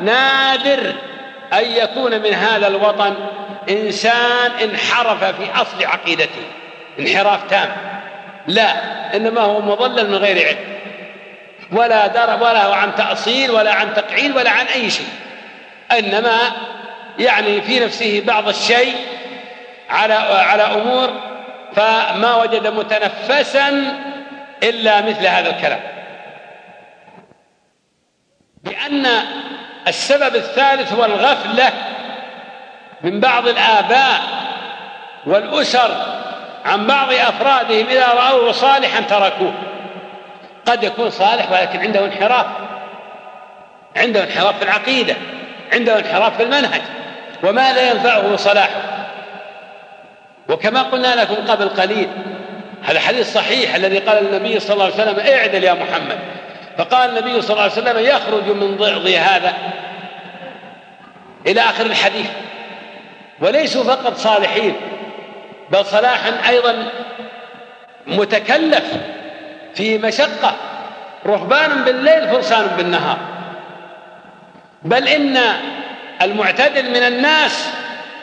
نادر أن يكون من هذا الوطن إنسان انحرف في أصل عقيدته. انحراف تام. لا إنما هو مضلل من غير علم. ولا درب ولا هو عن تأصيل ولا عن تقعيد ولا عن أي شيء. إنما يعني في نفسه بعض الشيء على على أمور فما وجد متنفسا إلا مثل هذا الكلام. لأن السبب الثالث هو الغفلة من بعض الآباء والأسر عن بعض أفرادهم إذا رأوه صالحا تركوه. قد يكون صالح ولكن عنده انحراف عنده انحراف في العقيدة عنده انحراف في المنهج وماذا ينفعه صلاحه. وكما قلنا لكم قبل قليل هذا حديث صحيح الذي قال النبي صلى الله عليه وسلم اعدل يا محمد. فقال النبي صلى الله عليه وسلم يخرج من ضعض هذا إلى آخر الحديث. وليسوا فقط صالحين بل صلاح أيضا متكلف في مشقة رهبان بالليل فرسان بالنهار. بل إن المعتدل من الناس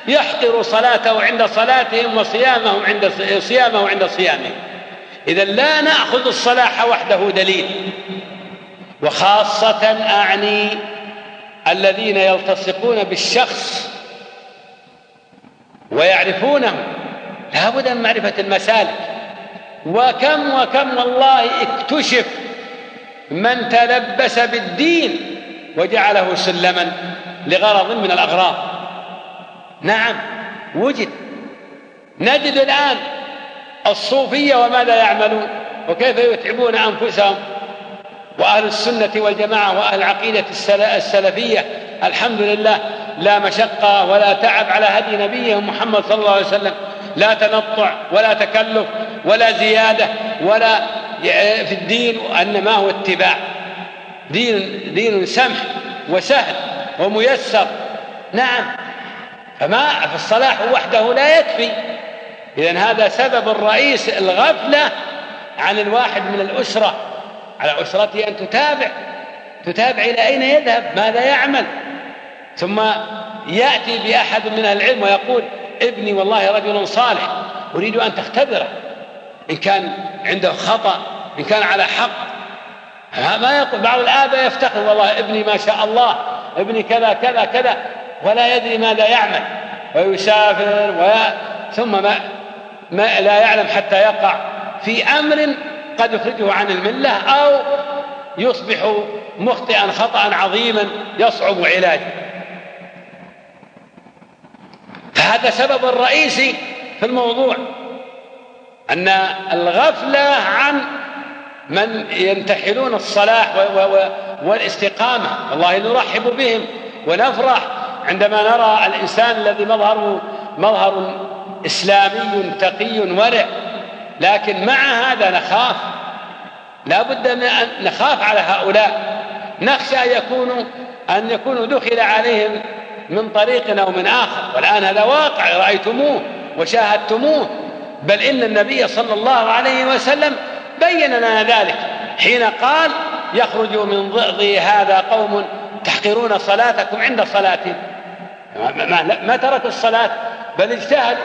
يحقر صلاته عند صلاتهم وصيامه عند صيامه عند صيامهم. إذا لا نأخذ الصلاح وحده دليل. وخاصة أعني الذين يلتصقون بالشخص ويعرفونه لا بد من معرفة المسالك. وكم وكم والله اكتشف من تلبس بالدين وجعله سلما لغرض من الأغراض. نعم وجد. نجد الآن الصوفية وماذا يعملون؟ وكيف يتعبون أنفسهم؟ وأهل السنة والجماعة وأهل العقيدة السلفية الحمد لله لا مشقة ولا تعب على هدي نبيهم محمد صلى الله عليه وسلم. لا تنطع ولا تكلف ولا زيادة ولا في الدين أنما هو اتباع. دين دين سمح وسهل وميسر. نعم. فما في الصلاح وحده لا يكفي. إذا هذا سبب الرئيس الغفلة عن الواحد من الأسرة. على أسرته أن تتابع. تتابع إلى أين يذهب؟ ماذا يعمل؟ ثم يأتي بأحد من العلم ويقول ابني والله رجل صالح أريد أن تختبره. إن كان عنده خطأ إن كان على حق. ما يقول بعض الآباء يفتخر والله ابني ما شاء الله ابني كذا كذا كذا ولا يدري ماذا يعمل. ويسافر ويا ثم ما, ما لا يعلم حتى يقع. في أمر قد يخرجه عن الملة أو يصبح مخطئا خطأ عظيما يصعب علاجه. فهذا سبب الرئيسي في الموضوع أن الغفلة عن من ينتحلون الصلاح والاستقامة والله نرحب بهم ونفرح. عندما نرى الإنسان الذي مظهره مظهر إسلامي تقي ورع لكن مع هذا نخاف. لا بد من أن نخاف على هؤلاء. نخشى أن يكونوا أن يكونوا دخل عليهم من طريق أو من آخر. والآن هذا واقع رأيتموه وشاهدتموه. بل إن النبي صلى الله عليه وسلم بين لنا ذلك. حين قال يخرج من ضئضي هذا قوم تحقرون صلاتكم عند صلاتهم ما, ما ترك الصلاة بل اجتهد.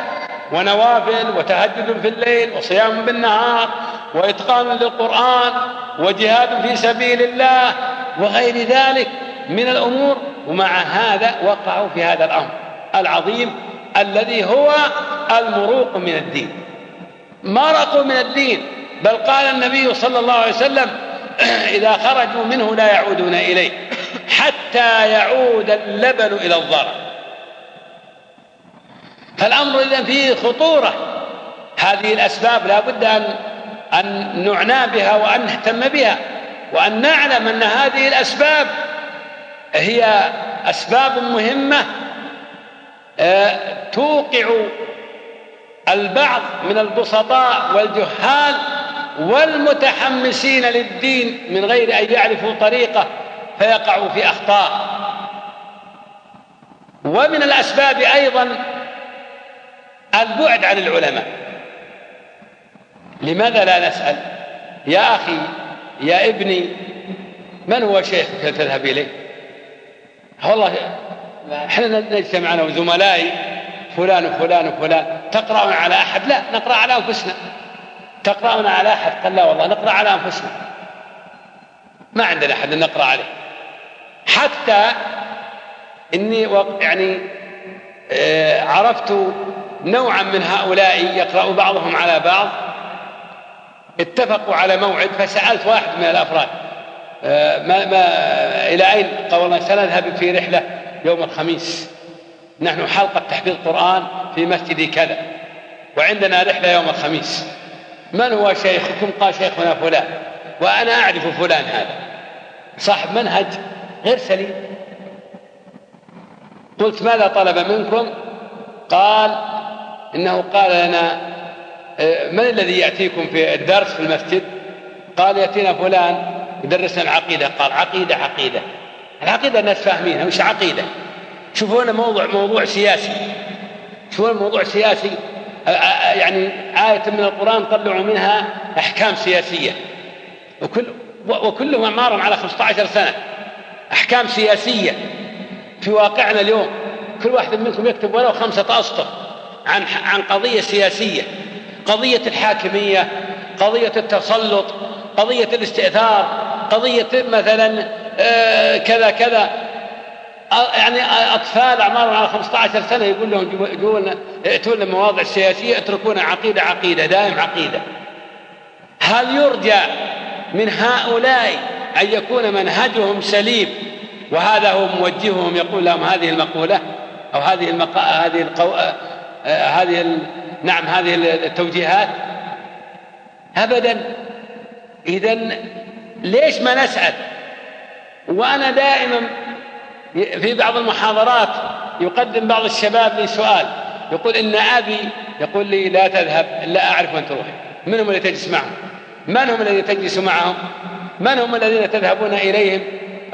ونوافل وتهجد في الليل وصيام بالنهار وإتقان للقرآن وجهاد في سبيل الله وغير ذلك من الأمور. ومع هذا وقعوا في هذا الأمر العظيم الذي هو المروق من الدين. مرقوا من الدين. بل قال النبي صلى الله عليه وسلم إذا خرجوا منه لا يعودون إليه حتى يعود اللبن إلى الضرع فالأمر إذا فيه خطورة. هذه الأسباب لا بد أن أن نعنى بها وأن نهتم بها. وأن نعلم أن هذه الأسباب هي أسباب مهمة آه، توقع البعض من البسطاء والجهال والمتحمسين للدين من غير أن يعرفوا طريقة فيقعوا في أخطاء. ومن الأسباب أيضا البعد عن العلماء. لماذا لا نسأل؟ يا أخي يا ابني من هو شيخك تذهب إليه؟ والله إحنا نجتمع أنا وزملائي فلان وفلان وفلان. تقرأون على أحد؟ لا نقرأ على أنفسنا. تقرأون على أحد؟ قال لا والله نقرأ على أنفسنا. ما عندنا أحد نقرأ عليه. حتى إني يعني آه، عرفت نوعا من هؤلاء يقرأ بعضهم على بعض. اتفقوا على موعد فسألت واحد من الأفراد آه، ما ما إلى أين؟ قال والله سنذهب في رحلة يوم الخميس. نحن حلقة تحفيظ قرآن في مسجد كذا وعندنا رحلة يوم الخميس. من هو شيخكم؟ قال شيخنا فلان وأنا أعرف فلان هذا. صاحب منهج غير سليم. قلت ماذا طلب منكم؟ قال إنه قال لنا آه، من الذي يأتيكم في الدرس في المسجد؟ قال يأتينا فلان يدرسنا العقيدة. قال عقيدة عقيدة. العقيدة الناس فاهمينها مش عقيدة. شوفوا لنا موضوع موضوع سياسي. شوفوا موضوع سياسي. يعني آية من القرآن طلعوا منها أحكام سياسية. وكل وكلهم أعمارهم على 15 سنة. أحكام سياسية في واقعنا اليوم. كل واحد منكم يكتب ولو خمسة أسطر. عن عن قضية سياسية قضية الحاكمية قضية التسلط قضية الاستئثار قضية مثلا آه، كذا كذا يعني أطفال أعمارهم على 15 سنة يقول لهم يقولون ائتون المواضع السياسية اتركونا عقيدة عقيدة دائم عقيدة هل يرجى من هؤلاء أن يكون منهجهم سليم وهذا هو موجههم يقول لهم هذه المقولة أو هذه. هذه القو... هذه. نعم هذه التوجيهات. أبدا. إذا ليش ما نسأل؟ وأنا دائما في بعض المحاضرات يقدم بعض الشباب لي سؤال. يقول إن أبي يقول لي لا تذهب لا أعرف وين تروح. من هم اللي تجلس معهم؟ من هم الذين تجلس معهم؟ من هم الذين تذهبون إليهم؟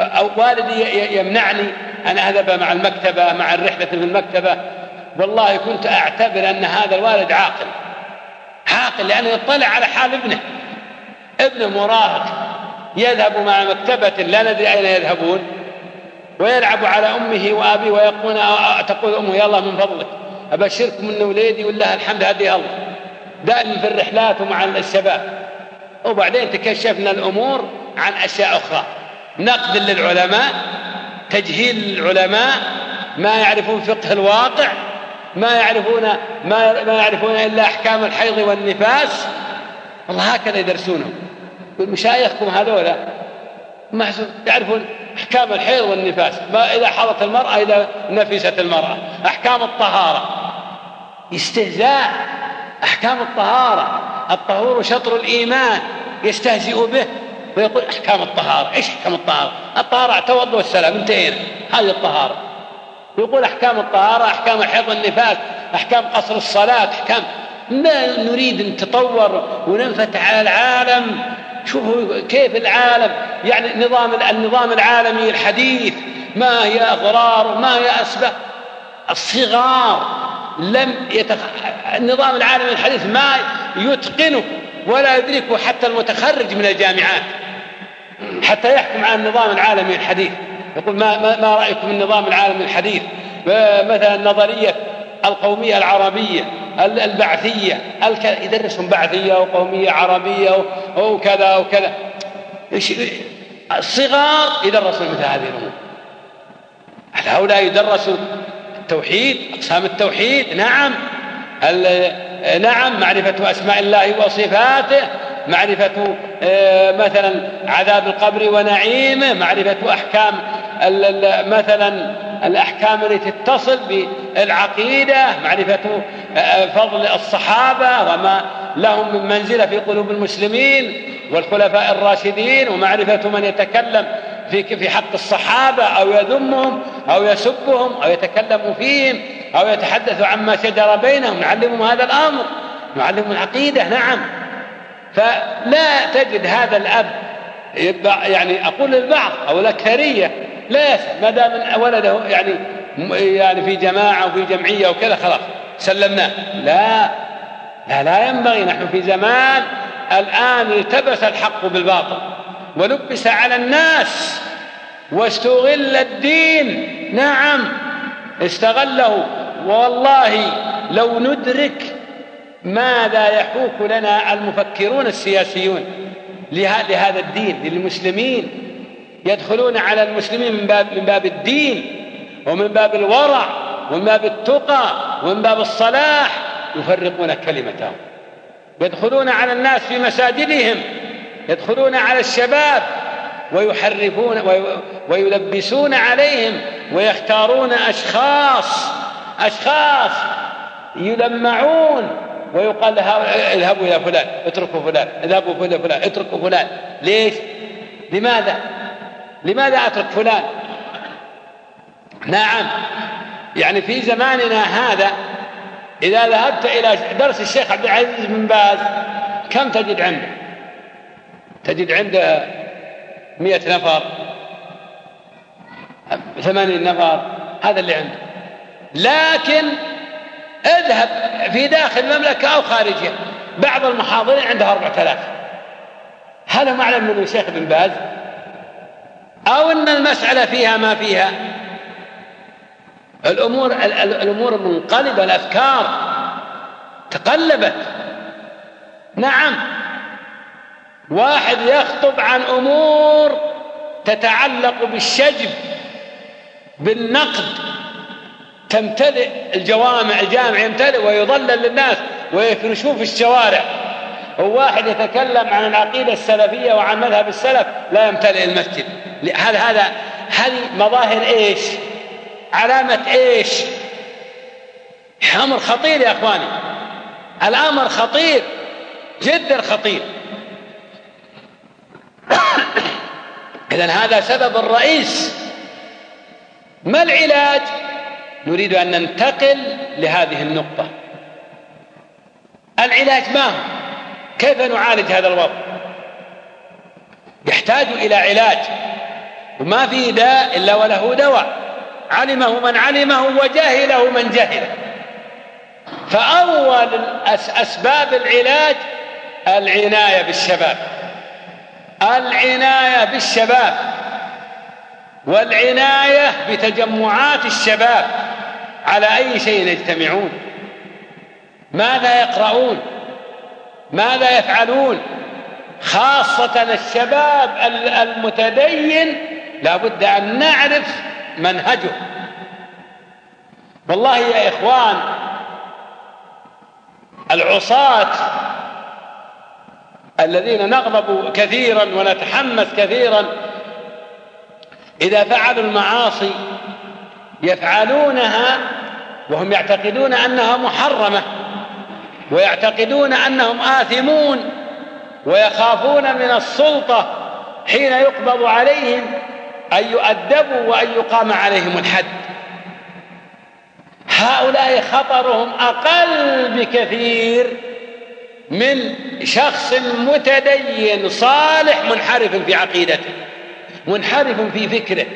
أو والدي يمنعني أن أذهب مع المكتبة مع الرحلة في المكتبة؟ والله كنت أعتبر أن هذا الوالد عاقل. عاقل لأنه يطلع على حال ابنه. ابنه مراهق يذهب مع مكتبة لا ندري أين يذهبون ويلعب على أمه وأبيه ويقول تقول أمه يا الله من فضلك أبشركم أن وليدي والله الحمد هدي الله. دائما في الرحلات ومع الشباب. وبعدين تكشفنا الأمور عن أشياء أخرى. نقد للعلماء تجهيل العلماء ما يعرفون فقه الواقع ما يعرفون ما, ما يعرفون إلا أحكام الحيض والنفاس والله هكذا يدرسونهم. مشايخكم هذولا محسوب يعرفون أحكام الحيض والنفاس ما إذا حضت المرأة إذا نفست المرأة. أحكام الطهارة. استهزاء أحكام الطهارة. الطهور شطر الإيمان يستهزئ به ويقول أحكام الطهارة إيش أحكام الطهارة؟ الطهارة توضؤ والسلام انتهينا. هذه الطهارة. يقول أحكام الطهارة أحكام الحيض والنفاس أحكام قصر الصلاة أحكام ما نريد أن نتطور وننفتح على العالم. شوفوا كيف العالم يعني نظام النظام العالمي الحديث ما هي أغرار ما هي أسباب. الصغار لم يتخ... النظام العالمي الحديث ما يتقنه ولا يدركه حتى المتخرج من الجامعات حتى يحكم على النظام العالمي الحديث. يقول ما, ما, ما رأيكم النظام العالمي الحديث؟ مثلا نظرية القومية العربية البعثية يدرسهم بعثية وقومية عربية وكذا وكذا الصغار يدرسون مثل هذه الأمور. هؤلاء يدرسوا التوحيد أقسام التوحيد. نعم نعم معرفة أسماء الله وصفاته. معرفة آه، مثلا عذاب القبر ونعيمه معرفة أحكام مثلا الأحكام التي تتصل بالعقيدة معرفة آه، فضل الصحابة وما لهم من منزلة في قلوب المسلمين والخلفاء الراشدين ومعرفة من يتكلم في في حق الصحابة أو يذمهم أو يسبهم أو يتكلم فيهم أو يتحدث عما شجر بينهم. نعلمهم هذا الأمر نعلمهم العقيدة. نعم. فلا تجد هذا الأب يعني أقول للبعض أو الأكثرية لا يسأل ما دام ولده يعني يعني في جماعة وفي جمعية وكذا خلاص سلمناه. لا لا لا ينبغي نحن في زمان الآن التبس الحق بالباطل ولبس على الناس واستغل الدين. نعم استغله. والله لو ندرك ماذا يحوك لنا المفكرون السياسيون لهذا الدين للمسلمين؟ يدخلون على المسلمين من باب من باب الدين ومن باب الورع ومن باب التقى ومن باب الصلاح يفرقون كلمتهم. يدخلون على الناس في مساجدهم يدخلون على الشباب ويحرفون ويلبسون عليهم ويختارون أشخاص أشخاص يلمعون ويقال لها اذهبوا إلى فلان اتركوا فلان اذهبوا إلى فلان اتركوا فلان. ليش؟ لماذا؟ لماذا أترك فلان؟ نعم. يعني في زماننا هذا إذا ذهبت إلى درس الشيخ عبد العزيز بن باز كم تجد عنده؟ تجد عنده مئة نفر ثمانين نفر هذا اللي عنده. لكن اذهب في داخل المملكة أو خارجها. بعض المحاضرين عنده أربعة آلاف. هل هم أعلم من الشيخ بن باز؟ أو أن المسألة فيها ما فيها؟ الأمور الأمور منقلبة الأفكار تقلبت. نعم. واحد يخطب عن أمور تتعلق بالشجب بالنقد تمتلئ الجوامع الجامع يمتلئ ويضلل للناس ويفرشوه في الشوارع وواحد يتكلم عن العقيدة السلفية وعن مذهب السلف لا يمتلئ المسجد هذا هذا هذه مظاهر إيش؟ علامة إيش؟ أمر خطير يا إخواني الأمر خطير جدا خطير إذا هذا سبب الرئيس ما العلاج؟ نريد أن ننتقل لهذه النقطة. العلاج ما هو؟ كيف نعالج هذا الوضع؟ يحتاج إلى علاج وما في داء إلا وله دواء. علمه من علمه وجهله من جهله فأول أسباب العلاج العناية بالشباب. العناية بالشباب والعناية بتجمعات الشباب. على أي شيء يجتمعون؟ ماذا يقرؤون؟ ماذا يفعلون؟ خاصة الشباب المتدين لا بد أن نعرف منهجه والله يا إخوان العصاة الذين نغضب كثيرا ونتحمس كثيرا إذا فعلوا المعاصي يفعلونها وهم يعتقدون أنها محرمة ويعتقدون أنهم آثمون ويخافون من السلطة حين يقبض عليهم أن يؤدبوا وأن يقام عليهم الحد. هؤلاء خطرهم أقل بكثير من شخص متدين صالح منحرف في عقيدته منحرف في فكره.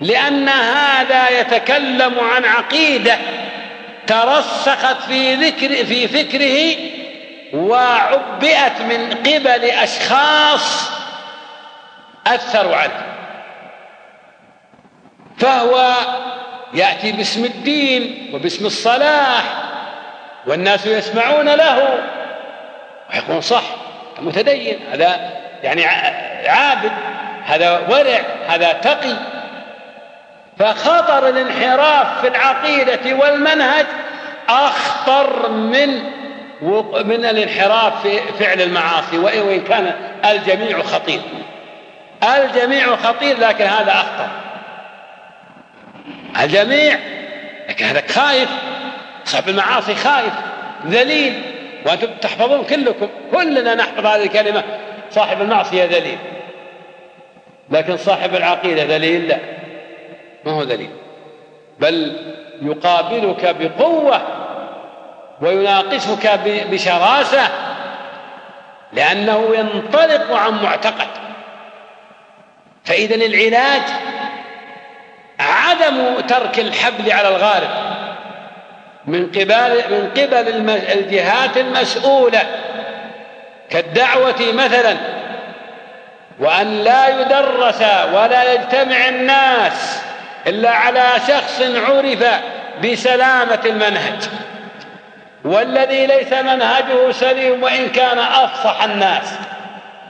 لأن هذا يتكلم عن عقيدة ترسخت في ذكر في فكره وعبئت من قبل أشخاص أثروا عنه فهو يأتي باسم الدين وباسم الصلاح والناس يسمعون له ويقول صح متدين هذا يعني عابد هذا ورع هذا تقي. فخطر الانحراف في العقيدة والمنهج أخطر من من الانحراف في فعل المعاصي وإن كان الجميع خطير. الجميع خطير لكن هذا أخطر. الجميع لكن هذا خايف. صاحب المعاصي خايف ذليل. وأنتم تحفظون كلكم. كلنا نحفظ هذه الكلمة. صاحب المعصية ذليل. لكن صاحب العقيدة ذليل لا. ما هو ذليل بل يقابلك بقوة ويناقشك بشراسة لأنه ينطلق عن معتقد. فإذا العلاج عدم ترك الحبل على الغارب من قبل من قبل الجهات المسؤولة كالدعوة مثلا وأن لا يدرس ولا يجتمع الناس إلا على شخص عرف بسلامة المنهج والذي ليس منهجه سليم وإن كان أفصح الناس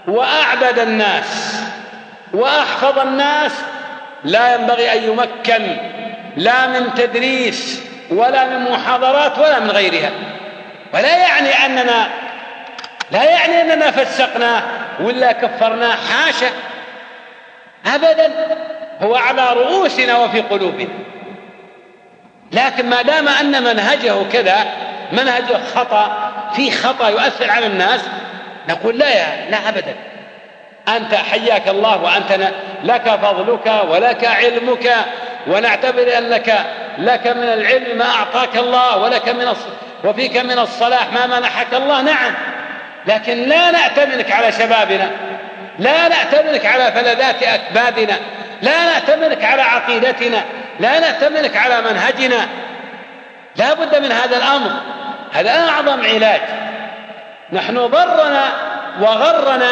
وأعبد الناس وأحفظ الناس لا ينبغي أن يمكن لا من تدريس ولا من محاضرات ولا من غيرها. ولا يعني أننا لا يعني أننا فسقناه ولا كفرناه حاشا أبدا. هو على رؤوسنا وفي قلوبنا. لكن ما دام أن منهجه كذا منهجه خطأ في خطأ يؤثر على الناس نقول لا يا لا أبدا. أنت حياك الله وأنت لك فضلك ولك علمك ونعتبر أنك لك من العلم ما أعطاك الله ولك من وفيك من الصلاح ما منحك الله. نعم. لكن لا نأتمنك على شبابنا لا نأتمنك على فلذات أكبادنا. لا نأتمنك على عقيدتنا لا نأتمنك على منهجنا. لا بد من هذا الأمر. هذا أعظم علاج. نحن ضرنا وغرنا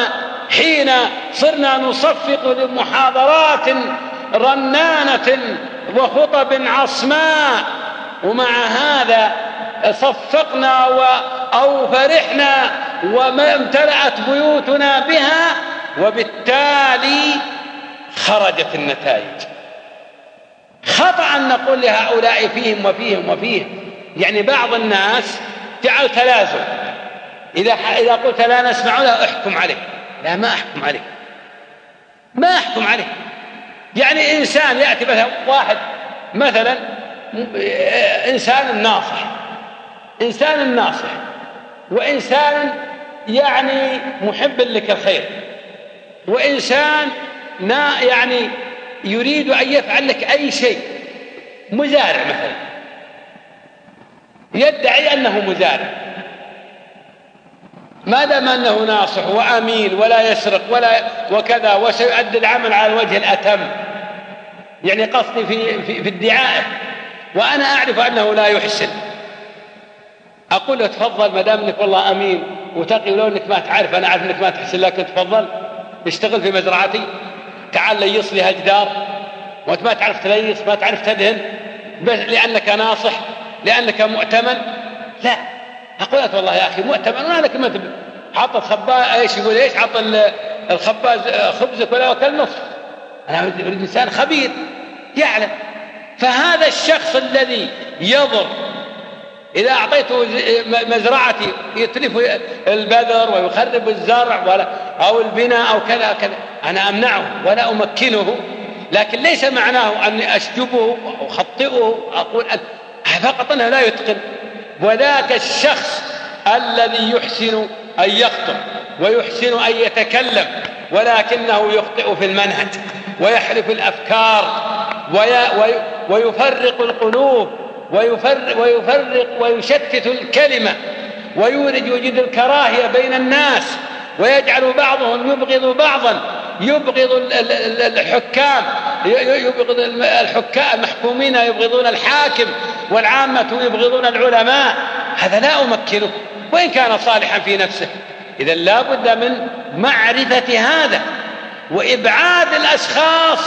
حين صرنا نصفق لمحاضرات رنانة وخطب عصماء ومع هذا صفقنا أو فرحنا وما امتلأت بيوتنا بها وبالتالي خرجت النتائج. خطأ أن نقول لهؤلاء فيهم وفيهم وفيهم. يعني بعض الناس جعل تلازم. إذا إذا قلت لا نسمع له أحكم عليه. لا ما أحكم عليه. ما أحكم عليه. يعني إنسان يأتي مثلا واحد مثلا إنسان ناصح. إنسان ناصح. وإنسان يعني محب لك الخير. وانسان يعني يريد أن يفعل لك أي شيء. مزارع مثلا. يدعي أنه مزارع. ما دام أنه ناصح وأمين ولا يسرق ولا وكذا وسيؤدي العمل على الوجه الأتم. يعني قصدي في في, في ادعائه وأنا أعرف أنه لا يحسن. أقول له تفضل ما دام إنك والله أمين وتقي ولو إنك ما تعرف أنا أعرف إنك ما تحسن لكن تفضل اشتغل في مزرعتي. تعال ليص لي هالجدار وانت ما تعرف تليص ما تعرف تدهن لأنك ناصح لأنك مؤتمن. لا. أقول لك والله يا أخي مؤتمن. وأنا لك ما حط الخباز إيش يقول إيش؟ حط الخباز خبزك ولا وكل نصف أنا أريد إنسان خبير يعلم. فهذا الشخص الذي يضر إذا أعطيته مزرعتي يتلف البذر ويخرب الزرع ولا أو البناء أو كذا كذا أنا أمنعه ولا أمكنه. لكن ليس معناه أني أشجبه أخطئه أقول فقط أنه لا يتقن. وذاك الشخص الذي يحسن أن يخطب ويحسن أن يتكلم ولكنه يخطئ في المنهج ويحرف الأفكار ويفرق القلوب. ويفرق, ويفرق ويشتت الكلمة ويولد يوجد الكراهية بين الناس ويجعل بعضهم يبغض بعضا. يبغض الحكام. يبغض الحكام المحكومين يبغضون الحاكم والعامة يبغضون العلماء. هذا لا أمكنه. وإن كان صالحا في نفسه. إذا لا بد من معرفة هذا وإبعاد الأشخاص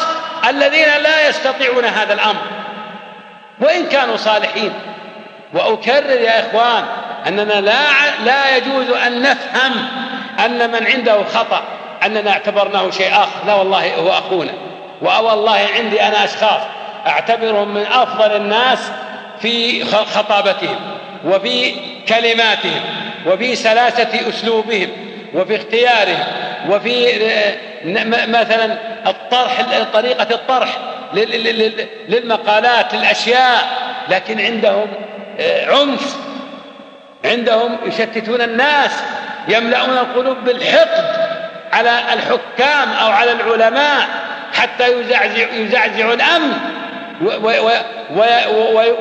الذين لا يستطيعون هذا الأمر. وإن كانوا صالحين. وأكرر يا إخوان أننا لا لا يجوز أن نفهم أن من عنده خطأ أننا اعتبرناه شيء آخر. لا والله هو أخونا. والله عندي أنا أشخاص أعتبرهم من أفضل الناس في خطابتهم وفي كلماتهم وفي سلاسة أسلوبهم وفي اختيارهم وفي آه، مثلا الطرح طريقة الطرح. للمقالات للأشياء لكن عندهم آه، عنف. عندهم يشتتون الناس يملؤون القلوب بالحقد على الحكام أو على العلماء حتى يزعزع يزعزعوا الأمن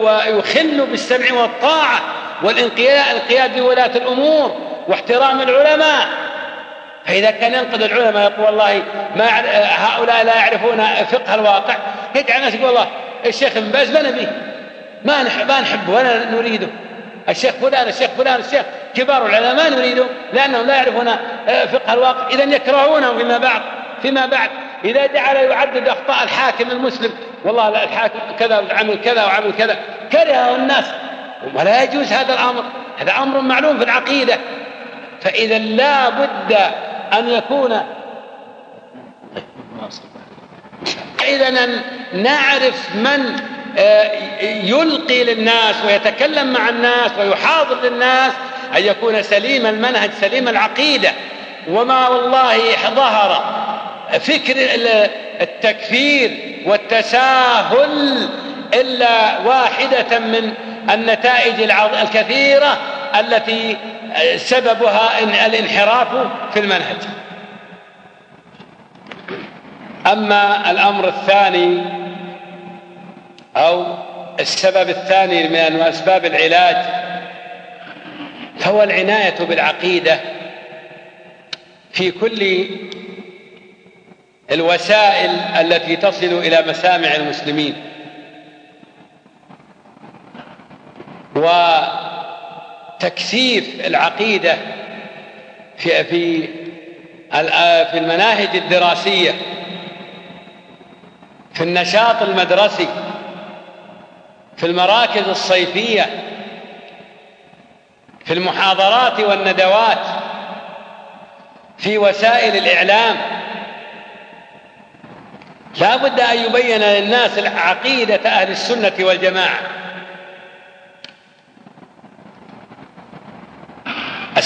ويخل بالسمع والطاعة والانقياد لولاة الأمور واحترام العلماء. فإذا كان ينقد العلماء يقول والله ما هؤلاء لا يعرفون فقه الواقع. يدعى الناس يقول والله الشيخ ابن باز ما نبيه. ما ما نحبه ولا نريده. الشيخ فلان الشيخ فلان الشيخ كبار العلماء ما نريدهم لأنهم لا يعرفون آه، فقه الواقع. إذا يكرهونهم فيما بعد فيما بعد. إذا جعل يعدد أخطاء الحاكم المسلم والله لا الحاكم كذا وعمل كذا وعمل كذا. كرهه الناس. ولا يجوز هذا الأمر. هذا أمر معلوم في العقيدة. فإذا لا بد أن يكون إذا نعرف من آه، يلقي للناس ويتكلم مع الناس ويحاضر للناس أن يكون سليم المنهج سليم العقيدة. وما والله ظهر فكر التكفير والتساهل إلا واحدة من النتائج الكثيرة التي سببها الانحراف في المنهج. أما الأمر الثاني أو السبب الثاني من أسباب العلاج فهو العناية بالعقيدة في كل الوسائل التي تصل إلى مسامع المسلمين. وتكثيف العقيدة في في في المناهج الدراسية في النشاط المدرسي في المراكز الصيفية في المحاضرات والندوات في وسائل الإعلام. لا بد أن يبين للناس عقيدة أهل السنة والجماعة.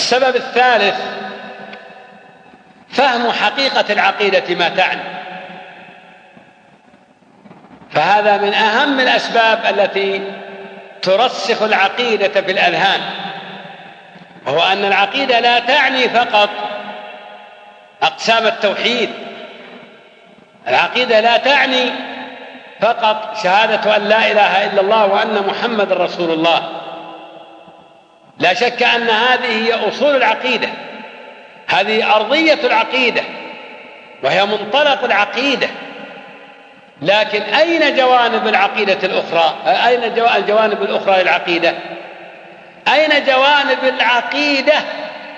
السبب الثالث فهم حقيقة العقيدة ما تعني. فهذا من أهم الأسباب التي ترسخ العقيدة في الأذهان وهو أن العقيدة لا تعني فقط أقسام التوحيد العقيدة لا تعني فقط شهادة أن لا إله إلا الله وأن محمد رسول الله. لا شك أن هذه هي أصول العقيدة. هذه أرضية العقيدة وهي منطلق العقيدة. لكن أين جوانب العقيدة الأخرى؟ أين الجوانب الأخرى للعقيدة؟ أين جوانب العقيدة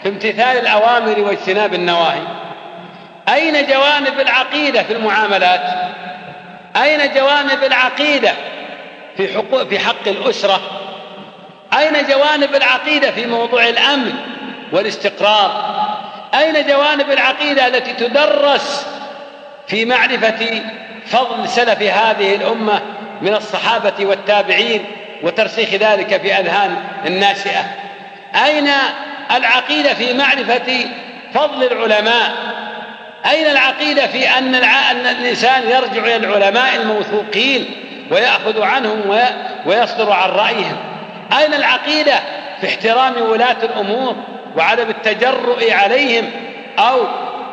في امتثال الأوامر واجتناب النواهي؟ أين جوانب العقيدة في المعاملات؟ أين جوانب العقيدة في حقوق في حق الأسرة؟ أين جوانب العقيدة في موضوع الأمن والاستقرار؟ أين جوانب العقيدة التي تدرس في معرفة فضل سلف هذه الأمة من الصحابة والتابعين وترسيخ ذلك في أذهان الناشئة؟ أين العقيدة في معرفة فضل العلماء؟ أين العقيدة في أن الإنسان يرجع إلى العلماء الموثوقين ويأخذ عنهم ويصدر عن رأيهم؟ أين العقيدة؟ في احترام ولاة الأمور وعدم التجرؤ عليهم أو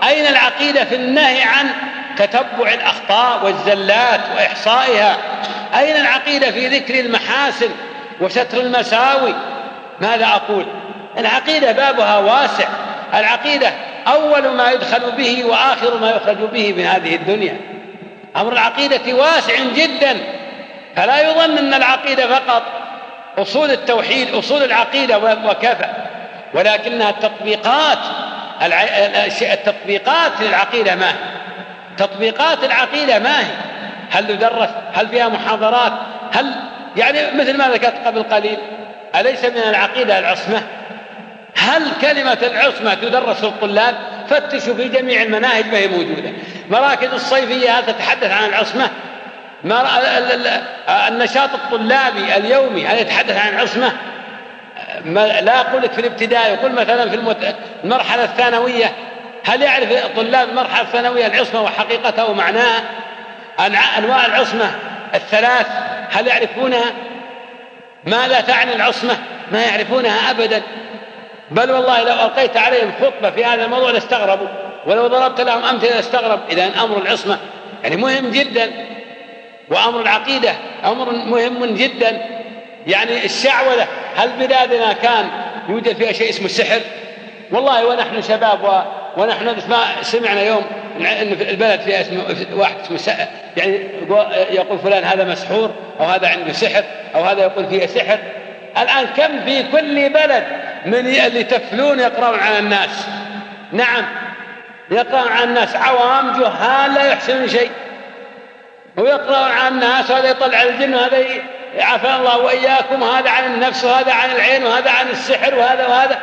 أين العقيدة في النهي عن تتبع الأخطاء والزلات وإحصائها؟ أين العقيدة في ذكر المحاسن وستر المساوي؟ ماذا أقول؟ العقيدة بابها واسع. العقيدة أول ما يدخل به وآخر ما يخرج به من هذه الدنيا. أمر العقيدة واسع جدا. فلا يظن أن العقيدة فقط أصول التوحيد أصول العقيدة وكفى ولكنها التطبيقات التطبيقات للعقيدة ما هي؟ تطبيقات العقيدة ما هي؟ هل يدرس هل فيها محاضرات؟ هل يعني مثل ما ذكرت قبل قليل؟ أليس من العقيدة العصمة؟ هل كلمة العصمة تدرس للطلاب فتشوا في جميع المناهج ما هي موجودة. مراكز الصيفية هل تتحدث عن العصمة؟ النشاط الطلابي اليومي هل يتحدث عن العصمة لا أقول لك في الابتدائي يقول مثلا في المرحلة الثانوية هل يعرف طلاب المرحلة الثانوية العصمة وحقيقتها ومعناها؟ أنواع العصمة الثلاث هل يعرفونها؟ ماذا تعني العصمة ما يعرفونها أبدا. بل والله لو ألقيت عليهم خطبة في هذا الموضوع لاستغربوا ولو ضربت لهم أمثلة لاستغرب. إذا أمر العصمة. يعني مهم جدا. وأمر العقيدة أمر مهم جدا. يعني الشعوذة هل بلادنا كان يوجد فيها شيء اسمه السحر والله ونحن شباب و... ونحن ما سمعنا يوم إن في البلد فيها اسمه واحد اسمه يعني يقول فلان هذا مسحور أو هذا عنده سحر أو هذا يقول فيه سحر. الآن كم في كل بلد من اللي تفلون يقرأون على الناس؟ نعم يقرأون على الناس. عوام جهال لا يحسنون شيء. ويقرأون على الناس وهذا يطلع الجن وهذا عافانا الله وإياكم وهذا عن النفس وهذا عن العين وهذا عن السحر وهذا وهذا.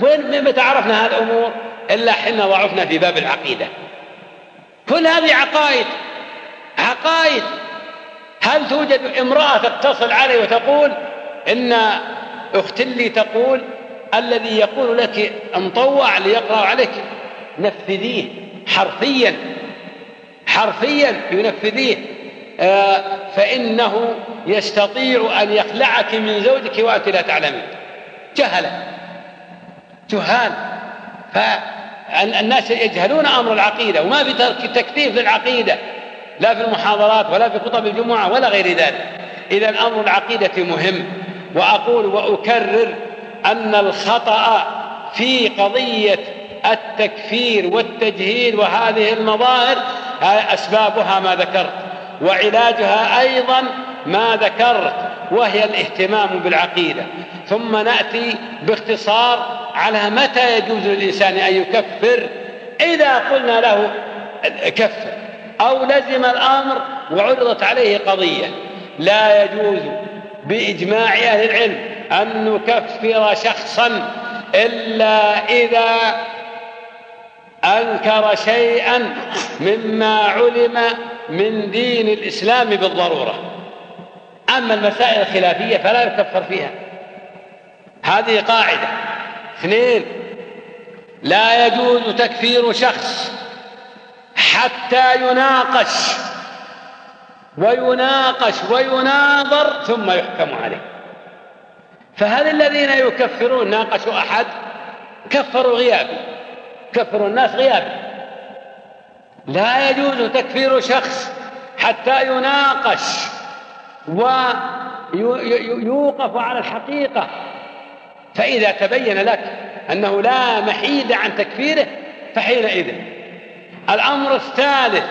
وين متى عرفنا هذه الأمور؟ إلا حين ضعفنا في باب العقيدة. كل هذه عقائد عقائد. هل توجد امرأة تتصل علي وتقول إن اخت لي تقول الذي يقول لك انطوع ليقرأ عليك نفذيه حرفيا. حرفيا ينفذيه. آه فإنه يستطيع أن يخلعك من زوجك وأنت لا تعلمين. جهلة جهال. فالناس يجهلون أمر العقيدة وما في تكثيف للعقيدة لا في المحاضرات ولا في خطب الجمعة ولا غير ذلك. إذا أمر العقيدة مهم. وأقول وأكرر أن الخطأ في قضية التكفير والتجهيل وهذه المظاهر أسبابها ما ذكرت وعلاجها أيضا ما ذكرت وهي الاهتمام بالعقيدة. ثم نأتي باختصار على متى يجوز للإنسان أن يكفر إذا قلنا له كفر أو لزم الأمر وعرضت عليه قضية. لا يجوز بإجماع أهل العلم أن نكفر شخصا إلا إذا أنكر شيئا مما علم من دين الإسلام بالضرورة. أما المسائل الخلافية فلا يكفر فيها. هذه قاعدة. اثنين لا يجوز تكفير شخص حتى يناقش ويناقش ويناظر ثم يحكم عليه. فهل الذين يكفرون ناقشوا أحد؟ كفروا غيابي كفروا الناس غيابي لا يجوز تكفير شخص حتى يناقش ويوقف على الحقيقة. فإذا تبين لك أنه لا محيد عن تكفيره فحينئذ الأمر الثالث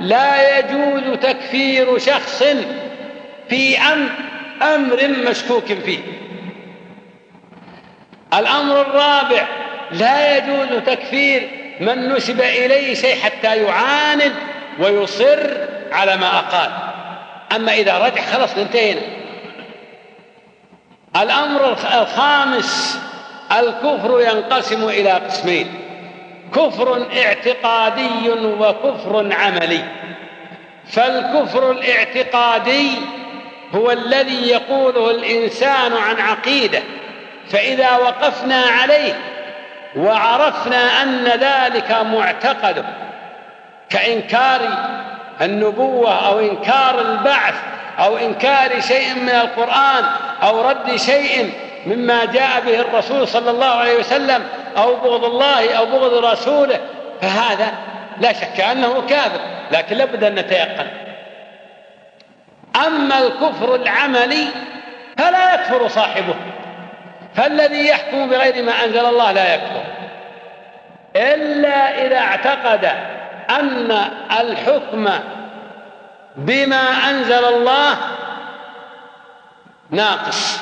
لا يجوز تكفير شخص في أمر مشكوك فيه. الأمر الرابع لا يجوز تكفير من نسب إليه شيء حتى يعاند ويصر على ما أقال. أما إذا رجع خلاص انتهينا. الأمر الخامس الكفر ينقسم إلى قسمين. كفر اعتقادي وكفر عملي. فالكفر الاعتقادي هو الذي يقوله الإنسان عن عقيدة. فإذا وقفنا عليه وعرفنا أن ذلك معتقده كإنكار النبوة أو إنكار البعث أو إنكار شيء من القرآن أو رد شيء مما جاء به الرسول صلى الله عليه وسلم أو بغض الله أو بغض رسوله فهذا لا شك أنه كافر لكن لابد أن نتيقن. أما الكفر العملي فلا يكفر صاحبه. فالذي يحكم بغير ما أنزل الله لا يكفر. إلا إذا اعتقد أن الحكم بما أنزل الله ناقص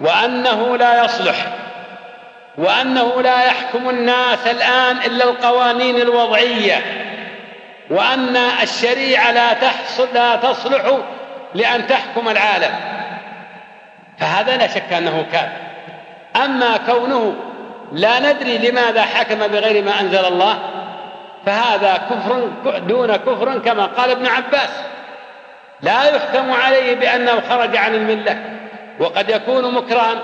وأنه لا يصلح وأنه لا يحكم الناس الآن إلا القوانين الوضعية وأن الشريعة لا تحصل لا تصلح لأن تحكم العالم. فهذا لا شك أنه كافر أما كونه لا ندري لماذا حكم بغير ما أنزل الله فهذا كفر دون كفر كما قال ابن عباس. لا يحكم عليه بأنه خرج عن الملة. وقد يكون مكرها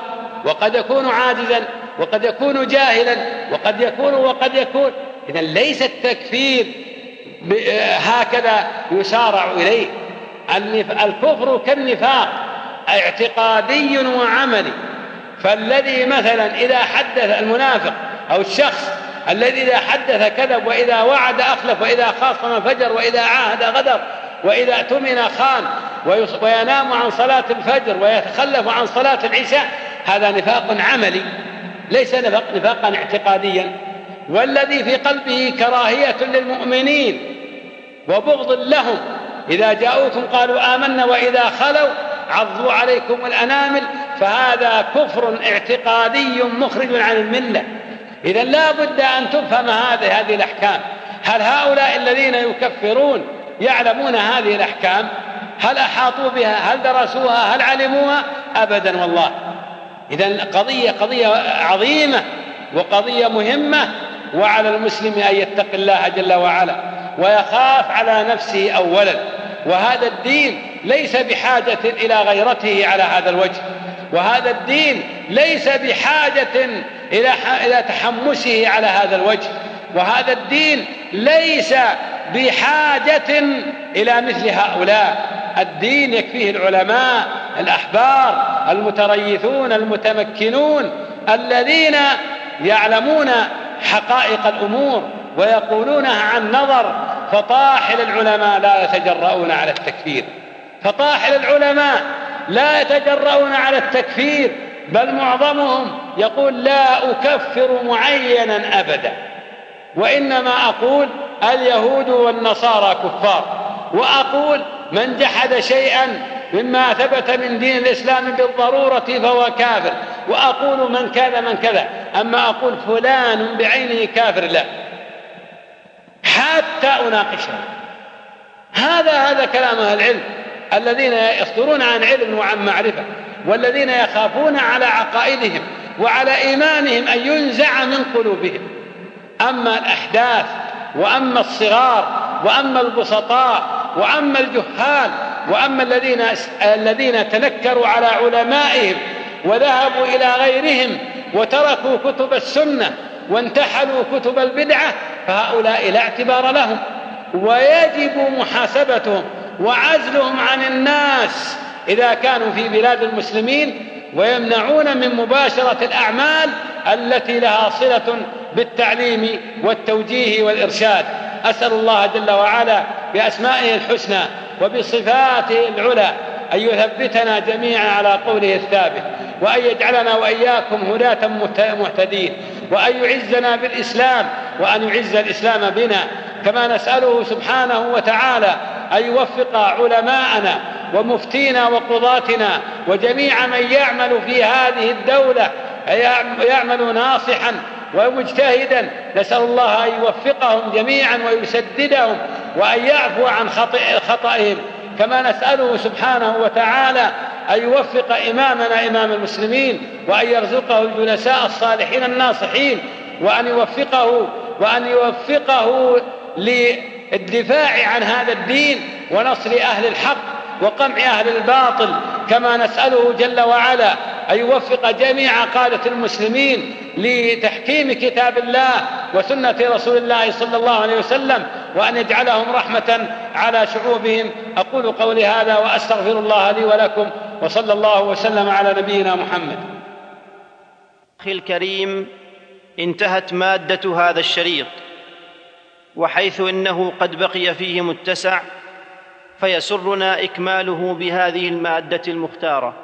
وقد يكون عاجزا وقد يكون جاهلا وقد يكون وقد يكون. إذا ليس التكفير هكذا يسارع إليه. الكفر كالنفاق. اعتقادي وعملي. فالذي مثلا إذا حدث المنافق أو الشخص الذي إذا حدث كذب وإذا وعد أخلف وإذا خاصم فجر وإذا عاهد غدر وإذا اؤتمن خان وينام عن صلاة الفجر ويتخلف عن صلاة العشاء هذا نفاق عملي. ليس نفاق نفاقا اعتقاديا. والذي في قلبه كراهية للمؤمنين وبغض لهم. إذا جاءوكم قالوا آمنا وإذا خلوا عضوا عليكم الأنامل فهذا كفر اعتقادي مخرج عن الملة. إذا لا بد أن تفهم هذه هذه الأحكام. هل هؤلاء الذين يكفرون يعلمون هذه الأحكام؟ هل أحاطوا بها؟ هل درسوها؟ هل علموها؟ أبدا والله. إذا قضية قضية عظيمة وقضية مهمة وعلى المسلم أن يتقي الله جل وعلا ويخاف على نفسه أولا. وهذا الدين ليس بحاجة إلى غيرته على هذا الوجه. وهذا الدين ليس بحاجة إلى إلى تحمسه على هذا الوجه. وهذا الدين ليس بحاجة إلى مثل هؤلاء. الدين يكفيه العلماء الأحبار المتريثون المتمكنون الذين يعلمون حقائق الأمور. ويقولونها عن نظر فطاحل العلماء لا يتجرؤون على التكفير. فطاحل العلماء لا يتجرؤون على التكفير بل معظمهم يقول لا أكفر معينا أبدا. وإنما أقول اليهود والنصارى كفار. وأقول من جحد شيئا مما ثبت من دين الإسلام بالضرورة فهو كافر. وأقول من كذا من كذا أما أقول فلان بعينه كافر لا. حتى أناقشه هذا هذا كلام أهل العلم. الذين يصدرون عن علم وعن معرفة والذين يخافون على عقائدهم وعلى إيمانهم أن ينزع من قلوبهم. أما الأحداث وأما الصغار وأما البسطاء وأما الجهال وأما الذين الذين تنكروا على علمائهم وذهبوا إلى غيرهم وتركوا كتب السنة وانتحلوا كتب البدعة فهؤلاء لا اعتبار لهم. ويجب محاسبتهم وعزلهم عن الناس إذا كانوا في بلاد المسلمين ويمنعون من مباشرة الأعمال التي لها صلة بالتعليم والتوجيه والإرشاد. أسأل الله جل وعلا بأسمائه الحسنى وبصفاته العلى أن يثبتنا جميعا على قوله الثابت وأن يجعلنا وإياكم هداة مهتدين وأن يعزنا بالإسلام وأن يعز الإسلام بنا. كما نسأله سبحانه وتعالى أن يوفق علماءنا ومفتينا وقضاتنا وجميع من يعمل في هذه الدولة يعمل ناصحا ومجتهدا. نسأل الله أن يوفقهم جميعا ويسددهم وأن يعفو عن خطئهم. كما نسأله سبحانه وتعالى أن يوفق إمامنا إمام المسلمين وأن يرزقه الجلساء الصالحين الناصحين وأن يوفقه وأن يوفقه للدفاع عن هذا الدين ونصر أهل الحق وقمع أهل الباطل. كما نسأله جل وعلا أن يوفق جميع قادة المسلمين لتحكيم كتاب الله وسنة رسول الله صلى الله عليه وسلم وأن يجعلهم رحمة على شعوبهم. أقول قولي هذا وأستغفر الله لي ولكم وصلى الله وسلم على نبينا محمد. أخي الكريم انتهت مادة هذا الشريط وحيث إنه قد بقي فيه متسع فيسرنا إكماله بهذه المادة المختارة.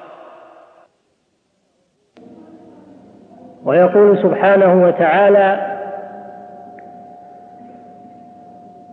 ويقول سبحانه وتعالى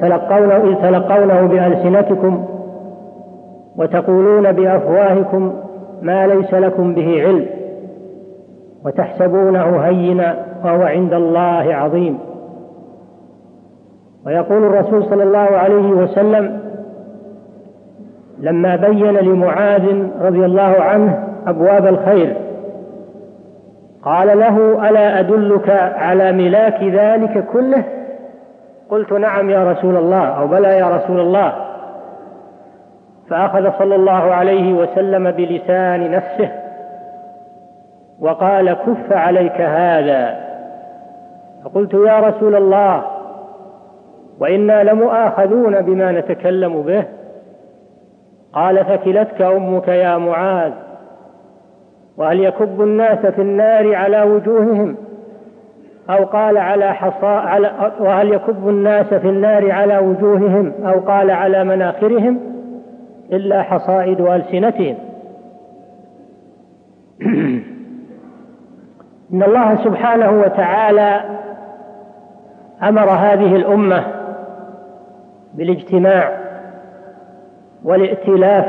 تلقونه إذ تلقونه بألسنتكم وتقولون بأفواهكم ما ليس لكم به علم وتحسبونه هينا وهو عند الله عظيم. ويقول الرسول صلى الله عليه وسلم لما بين لمعاذ رضي الله عنه أبواب الخير قال له ألا أدلك على ملاك ذلك كله؟ قلت نعم يا رسول الله أو بلى يا رسول الله. فأخذ صلى الله عليه وسلم بلسان نفسه وقال كف عليك هذا. فقلت يا رسول الله وإنا لمؤاخذون بما نتكلم به. قال ثكلتك أمك يا معاذ وهل يكب الناس في النار على وجوههم؟ أو قال على حصى على وهل يكب الناس في النار على وجوههم أو قال على مناخرهم إلا حصائد ألسنتهم؟ إن الله سبحانه وتعالى أمر هذه الأمة بالاجتماع والائتلاف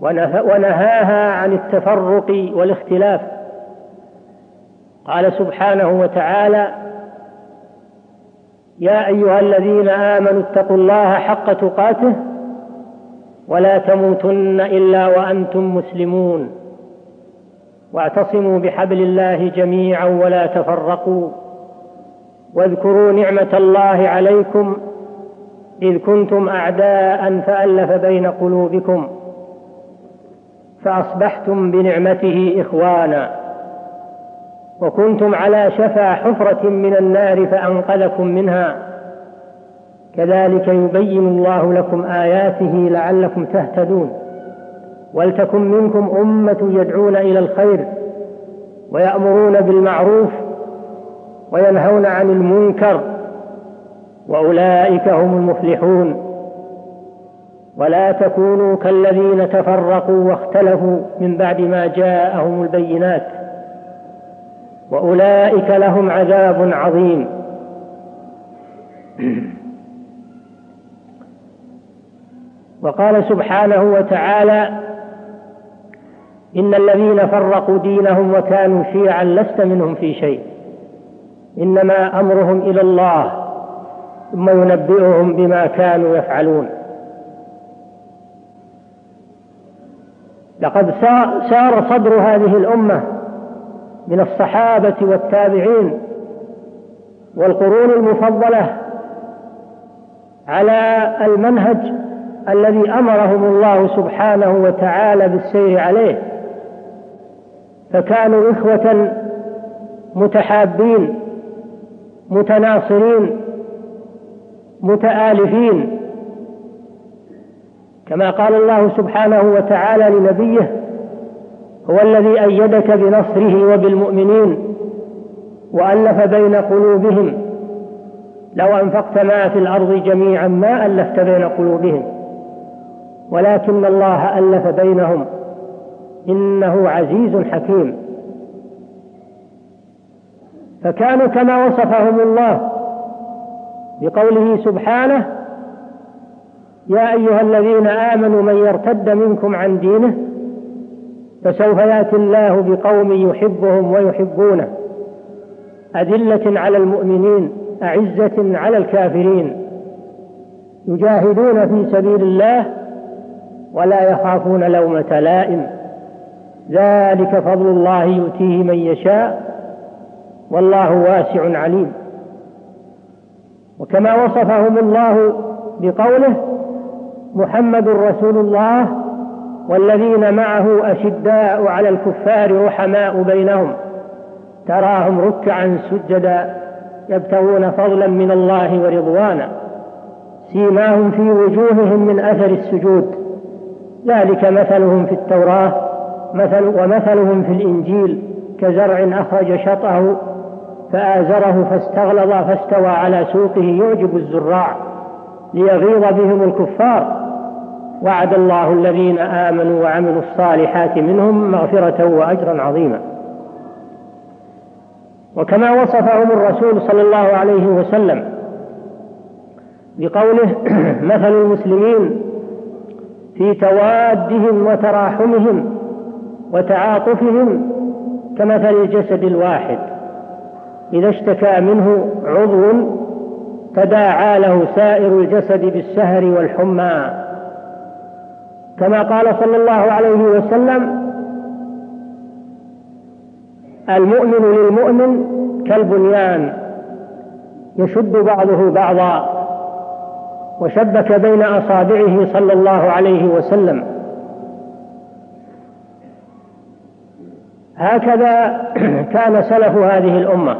ونهاها عن التفرق والاختلاف. قال سبحانه وتعالى يا أيها الذين آمنوا اتقوا الله حق تقاته ولا تموتن إلا وأنتم مسلمون واعتصموا بحبل الله جميعا ولا تفرقوا واذكروا نعمة الله عليكم إذ كنتم أعداء فألف بين قلوبكم فأصبحتم بنعمته إخوانا وكنتم على شفا حفرة من النار فأنقذكم منها. كذلك يبين الله لكم آياته لعلكم تهتدون. ولتكن منكم أمة يدعون إلى الخير ويأمرون بالمعروف وينهون عن المنكر وأولئك هم المفلحون. ولا تكونوا كالذين تفرقوا واختلفوا من بعد ما جاءهم البينات. وأولئك لهم عذاب عظيم. وقال سبحانه وتعالى إن الذين فرقوا دينهم وكانوا شيعا لست منهم في شيء. إنما أمرهم إلى الله ثم ينبئهم بما كانوا يفعلون. لقد سار صدر هذه الأمة من الصحابة والتابعين والقرون المفضلة على المنهج الذي أمرهم الله سبحانه وتعالى بالسير عليه. فكانوا إخوة متحابين متناصرين متآلفين. كما قال الله سبحانه وتعالى لنبيه هو الذي أيدك بنصره وبالمؤمنين وألف بين قلوبهم. لو أنفقت ما في الأرض جميعا ما ألفت بين قلوبهم ولكن الله ألف بينهم. إنه عزيز حكيم. فكانوا كما وصفهم الله بقوله سبحانه يا أيها الذين آمنوا من يرتد منكم عن دينه فسوف يأتي الله بقوم يحبهم ويحبونه. أذلة على المؤمنين أعزة على الكافرين. يجاهدون في سبيل الله ولا يخافون لومة لائم. ذلك فضل الله يؤتيه من يشاء والله واسع عليم. وكما وصفهم الله بقوله محمد رسول الله والذين معه أشداء على الكفار رحماء بينهم تراهم ركعا سجدا يبتغون فضلا من الله ورضوانا سيماهم في وجوههم من أثر السجود. ذلك مثلهم في التوراة مثل ومثلهم في الإنجيل كزرع أخرج شطأه فآزره فاستغلظ فاستوى على سوقه يعجب الزراع ليغيظ بهم الكفار. وعد الله الذين آمنوا وعملوا الصالحات منهم مغفرة وأجرا عظيما. وكما وصفهم الرسول صلى الله عليه وسلم بقوله مثل المسلمين في توادهم وتراحمهم وتعاطفهم كمثل الجسد الواحد. إذا اشتكى منه عضو تداعى له سائر الجسد بالسهر والحمى. كما قال صلى الله عليه وسلم المؤمن للمؤمن كالبنيان يشد بعضه بعضا وشبك بين أصابعه صلى الله عليه وسلم. هكذا كان سلف هذه الأمة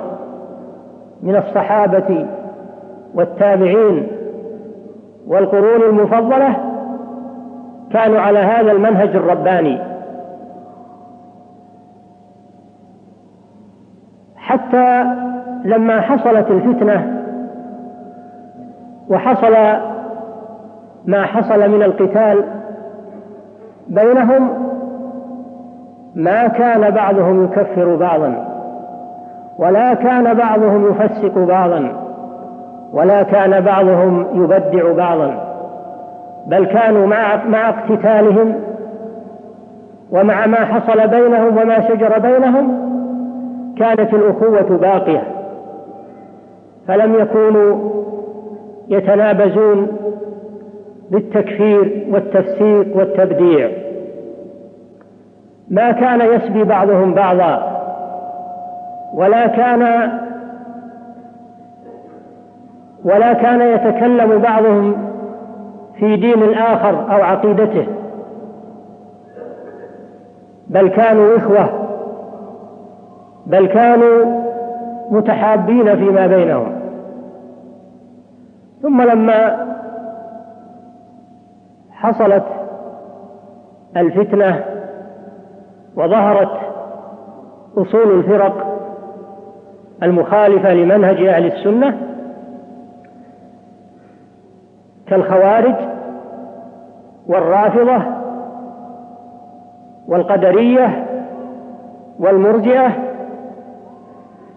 من الصحابة والتابعين والقرون المفضلة كانوا على هذا المنهج الرباني. حتى لما حصلت الفتنة وحصل ما حصل من القتال بينهم ما كان بعضهم يكفر بعضا ولا كان بعضهم يفسق بعضا ولا كان بعضهم يبدع بعضا. بل كانوا مع مع اقتتالهم ومع ما حصل بينهم وما شجر بينهم كانت الأخوة باقية فلم يكونوا يتنابزون بالتكفير والتفسيق والتبديع. ما كان يسبي بعضهم بعضا ولا كان ولا كان يتكلم بعضهم في دين الآخر أو عقيدته. بل كانوا إخوة. بل كانوا متحابين فيما بينهم. ثم لما حصلت الفتنة وظهرت أصول الفرق المخالفة لمنهج أهل السنة كالخوارج والرافضة والقدرية والمرجئة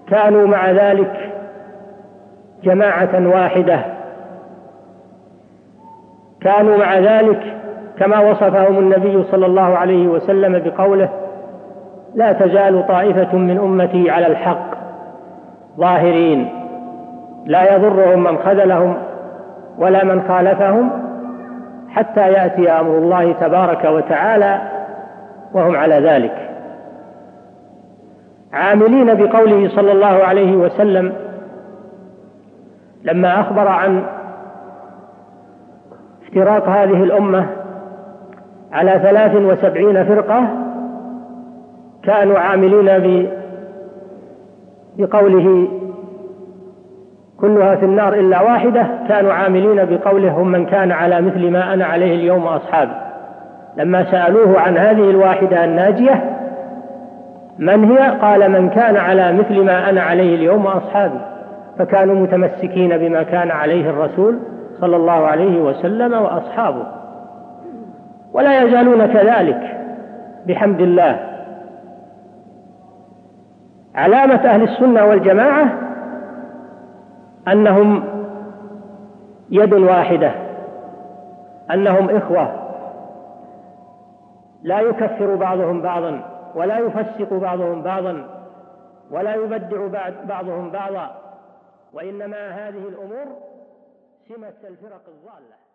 كانوا مع ذلك جماعة واحدة. كانوا مع ذلك كما وصفهم النبي صلى الله عليه وسلم بقوله لا تزال طائفة من أمتي على الحق ظاهرين لا يضرهم من خذلهم ولا من خالفهم حتى يأتي أمر الله تبارك وتعالى وهم على ذلك. عاملين بقوله صلى الله عليه وسلم لما أخبر عن افتراق هذه الأمة على ثلاث وسبعين فرقة كانوا عاملين بقوله كلها في النار إلا واحدة كانوا عاملين بقوله هم من كان على مثل ما أنا عليه اليوم أصحابي لما سألوه عن هذه الواحدة الناجية من هي؟ قال من كان على مثل ما أنا عليه اليوم أصحابي فكانوا متمسكين بما كان عليه الرسول صلى الله عليه وسلم وأصحابه. ولا يزالون كذلك بحمد الله. علامة أهل السنة والجماعة أنهم يد واحدة أنهم إخوة. لا يكفر بعضهم بعضا ولا يفسق بعضهم بعضا ولا يبدع بعضهم بعضا وإنما هذه الأمور سمة الفرق الضالة.